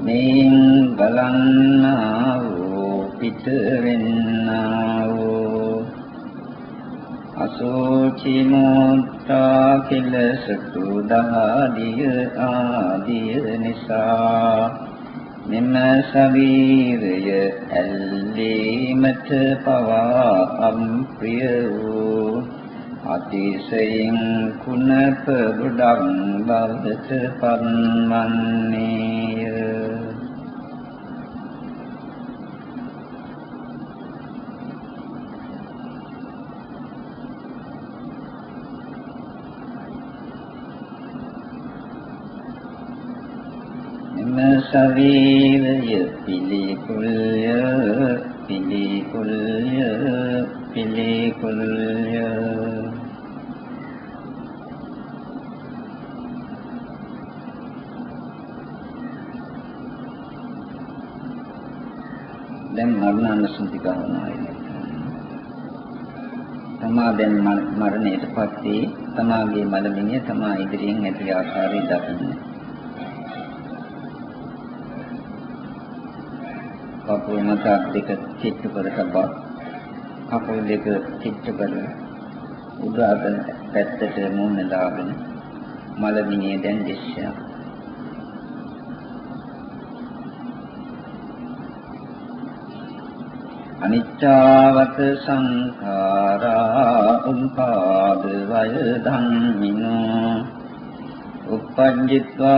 මේන් බලන්නා වූ පිට වෙන්නා වූ අසෝචි මුත්තා කිලසතු දහදිය ආදිය නිසා. මෙම ශරීරය ඇල්ලීමට පවා අප්‍රිය වූ අතිශයින් කුණප ගොඩක් බවට පන්වන්නේය මෙම ශරීරය පිළිකුල්ය පිළිකුල්ය පිළිකුල්ය දැන් මරණානුසුති භාවනාවයි තමා දැන් මරණයටපත් වී තමාගේ මලමිණිය තමා ඉදිරියෙන් ඇති ආකාරය දකින්නේ. කකුල් මත දෙක චිත්ත කර තබා. කකුල් දෙක චිත්ත කර උදාද පැත්තට මුහුණ දාගෙන මලමිනිය දැන් දිශ්‍යා අනිච්චවත සංඛාරා උපාද වය ධම්මිනෝ. uppajjitva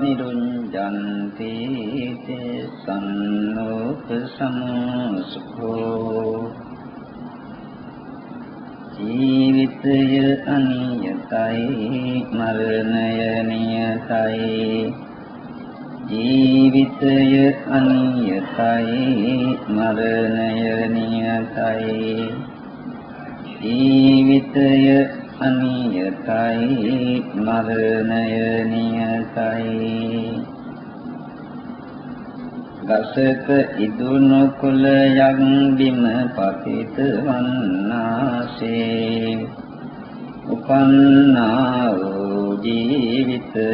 nirunjanti te sannopa samusukho ජීවිතය අනියතයි මරණය නියතයි ජීවිතය අනියතයි මරණය නියතයි ජීවිතය අනියතයි මරණය නියතයි ගසක ඉදුණු කුලයක් බිම පතිත වන්නාසේ උපන්නා වූ ජීවිතය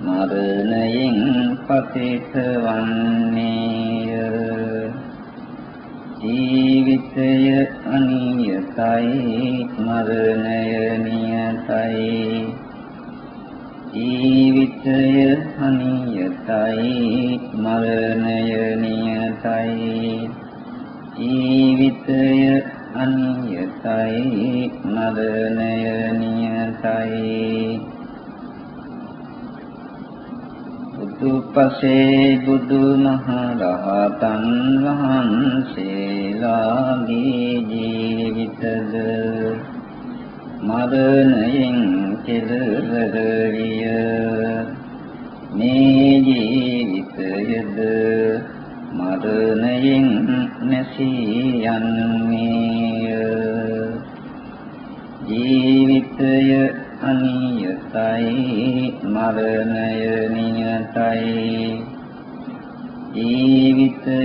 මරණයෙන් පතිත වන්නේය ජීවිතය අනියතයි මරණය නියතයි. ජීවිතය අනියතයි මරණය නියතයි. ජීවිතය අනියතයි මරණය නියතයි. බුදුපසේ බුදුමහරහතන් වහන්සේලාගේ ජීවිතද මරණයෙන් කෙලවර විය මේ ජීවිතයද මරණයෙන් නැසී යන්නේය ජීවිතය අනියතයි මරණය නියතයි ජීවිතය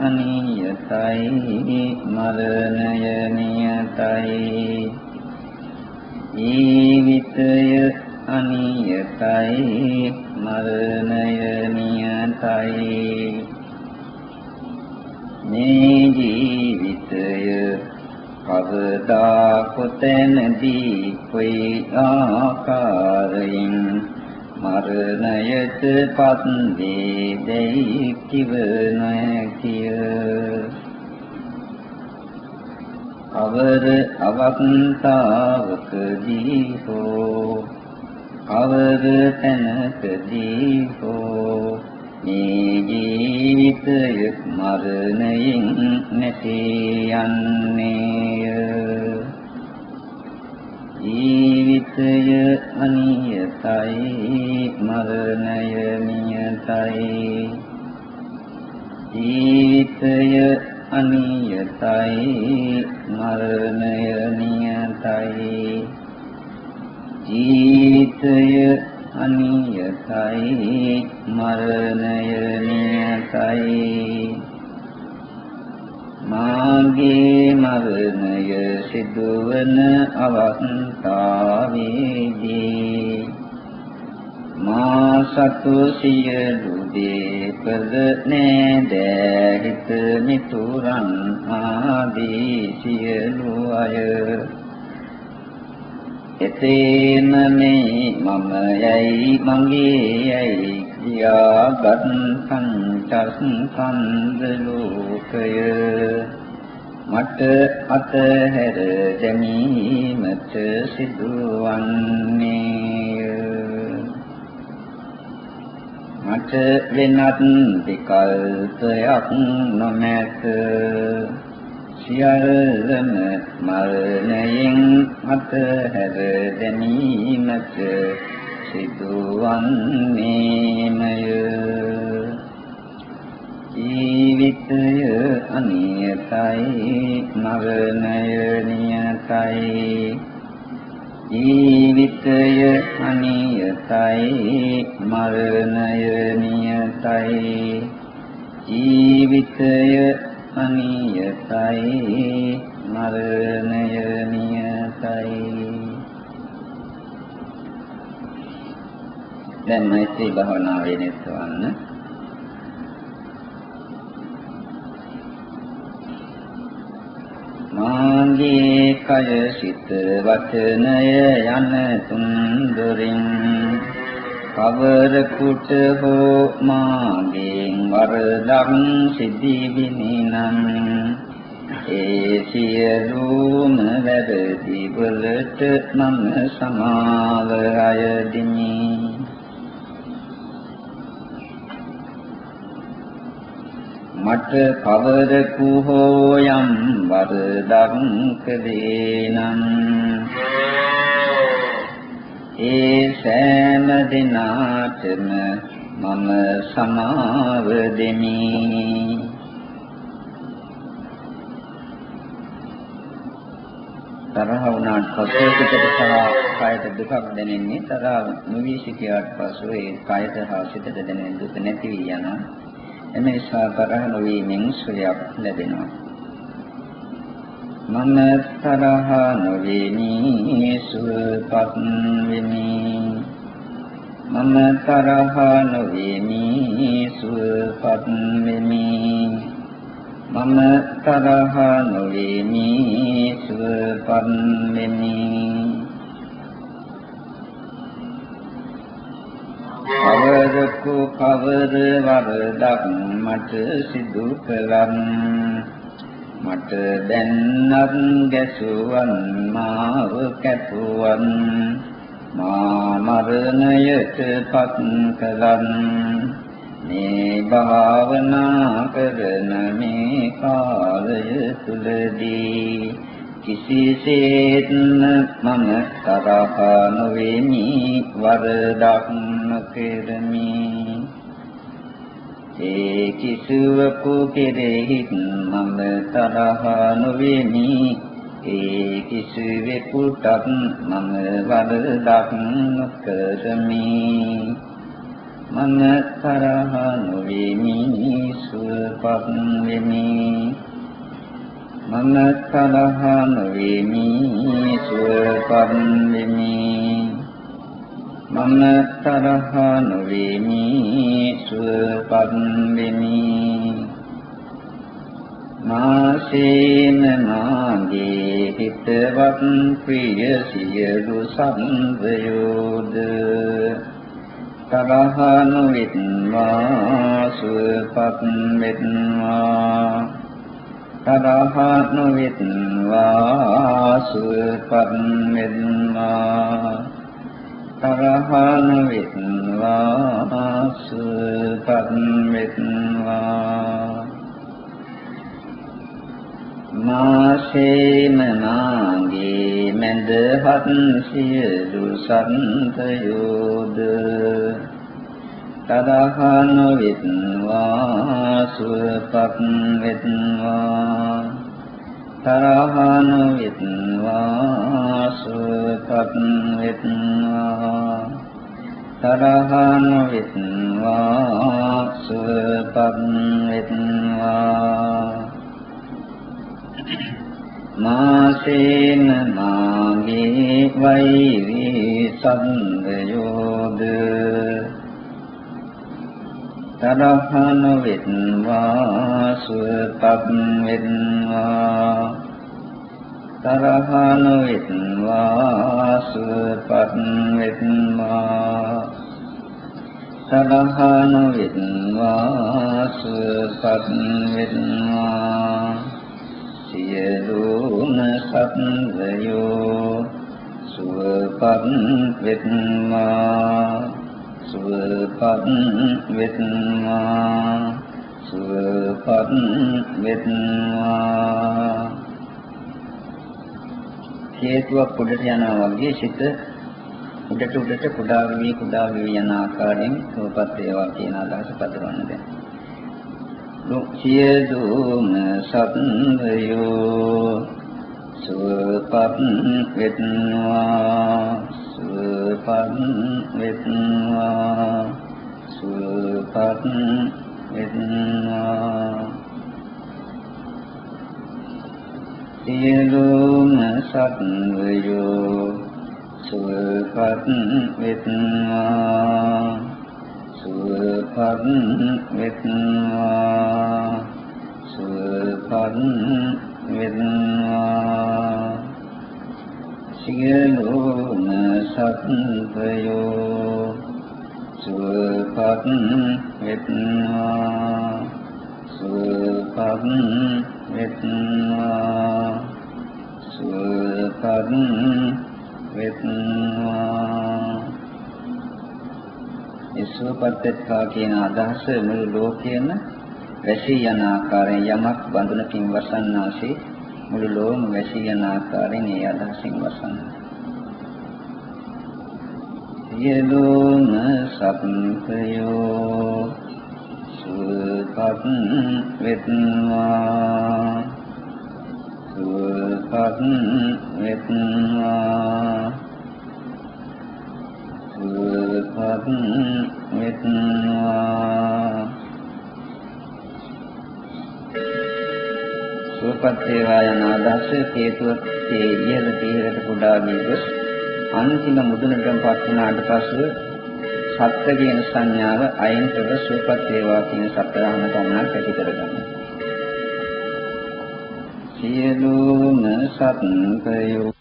අනියතයි මරණය නියතයි ජීවිතය අනියතයි මරණය නියතයි. මේ ජීවිතය කවදා කොතැනදී කොයි ආකාරයෙන් මරණයට පත් වේදයි කිව නොහැකිය. අවර අවස්ථාවකදී හෝ අවර තැනකදී හෝ. මේ ජීවිතය මරණයෙන් නැති යන්නේය. ජීවිතය අනියතයි මරණය නියතයි. ජීවිතය අනියතයි මරණය නියතයි. ජීවිතය අනියතයි මරණය නියතයි. මාගේ මරණය සිදුවන අවස්ථාවේදී මා සතු සියලු දේ කළ නෑදෑහිත මිතුරන් ආදී සියලු අය. එතේන මේ මම යයි මගේ යයි කියාගත් සංචස් කන්ද ලෝකය. මට අතහැර දැමීමට සිදුවන්නේ මට වෙනත් විකල්පයක් නොමැත. සියල්ලම මරණයෙන් අතහැර දැමීමට සිදුවන්නේමය. ජීවිතය අනියතයි මරණය නියතයි. ජීවිතය අනියතයි මරණය නියතයි. ජීවිතය අනියතයි මරණය නියතයි. දැන් මෛත්‍රී භාවනාවේ නෙත්වන්න. මාගේ කය සිත වචනය යන තුන් දොරින් කවර කුට හෝ මාගෙන් වරදක් සිදිවිනිනම් ඒ සියලුම වැරදි වලට මම සමාව අයදිමි. මට මට කවරකු හෝ යම් වරදක් කළේනම් ඒ සෑම දිනාටම මම සමාව දෙමි. තරහ වුණාට පස්සේ පිටට සහ කායට දුකක් දැනෙන්නේ තරහ නොවි සිටියාට පස්සේ ඒ කායට හා සිතට දැනෙන දුක නැති වී යනවා. එම නිසා තරහ නොවීමෙන් සුවයක් ලැබෙනවා. මම තරහ නොවේමි සුවපත් වෙමි. මම තරහ නොවේමි සුවපත් වෙමි. මම තරහ නොවේමි සුවපත් වෙමි. කවරකු කවර වරදක් මට සිදු කළම් මට දැන්නත් ගැසුවන් මාව කැපුවන්. මා මරණයට පත් කළන් මේ භාවනා කරන මේ කාලය තුලදී කිසිසේත් මම තරහ නොවෙමි වරදක්. නොකරමි ඒ කිසිවකු කෙරෙහි මම තරහ නොවෙමි. ඒ කිසිවෙකුටත් මම වරදක් නොකරමි. මම තරහ නොවෙමි සුවපත් වෙමි. මම තරහ නොවෙමි සුවපත් වෙමි. මම තරහ නොවෙමි සුවපත් වෙමි. මාසේන මාගේ හිතවත් ප්‍රිය සියලු සම්වයෝද තරහ නොවෙත්වා සුවපත් වෙත්වා. තරහ නොවෙත්වා සුවපත් වෙත්වා. තරහ නොවෙත්වා සුවපත් වෙත්වා මාසේම නාගේ මැදහත් සියලු සන්තයෝද තරහ නොවෙත්වා සුවපත් වෙත්වා තරහ නොවෙත්වා සුවපත් වෙත්වා තරහ නොවෙත්වා සුවපත් වෙත්වා මාසේන මාගේ වෛරී සන්දයෝද තරහ නොවෙත්වා සුවපත් වෙත්වා තරහ නොවෙත්වා සුවපත් වෙත්වා තරහ නොවෙත්වා සුවපත් වෙත්වා සියලුම සත්වයෝ සුවපත් වෙත්වා සුවපත් වෙත්වා සුවපත් වෙත්වා හේතුවක් උඩට යනවා වගේ සිත උඩට උඩට කුඩා වී කුඩා වී යන ආකාරයෙන් සුවපත් වේවා කියන අදහස පදවන්න දැන් සියලුම සත්වයෝ සුවපත් වෙත්වා සුවපත් වෙත්වා. සුවපත් වෙත්වා. සියලුම සත්වයෝ සුවපත් වෙත්වා සුවපත් වෙත්වා සුවපත් වෙත්වා. සියලුම සත්වයෝ සුවපත් වෙත්වා සුවපත් වෙත්වා සුවපත් වෙත්වා ඒ සුවපත් වෙත්වා කියන අදහස මුළු ලෝකෙම වැසී යන ආකාරයෙන් යමක් බඳුනකින් වසන්නාසේ මුළු ලෝම වැසී යන ආකාරයෙන් ඒ අදහසින් වසන්න. සියලුම සත්ත්වයෝ සුවපත් වෙත්වා. සුවපත් වෙත්වා. සුවපත් වෙත්වා. සුවපත් වේවා යන අදහස හේතුව ඒ ඉහළ තීරයට කුඩා වී ගොස් අන්තිම මුදුනටපත් වුණාට පසු සත්‍ය කියන සංඥාව අයින් කර සුවපත් වේවා කියන සතරහම පමණක් ඇති කරගන්න. සියලුම සත්ත්වයෝ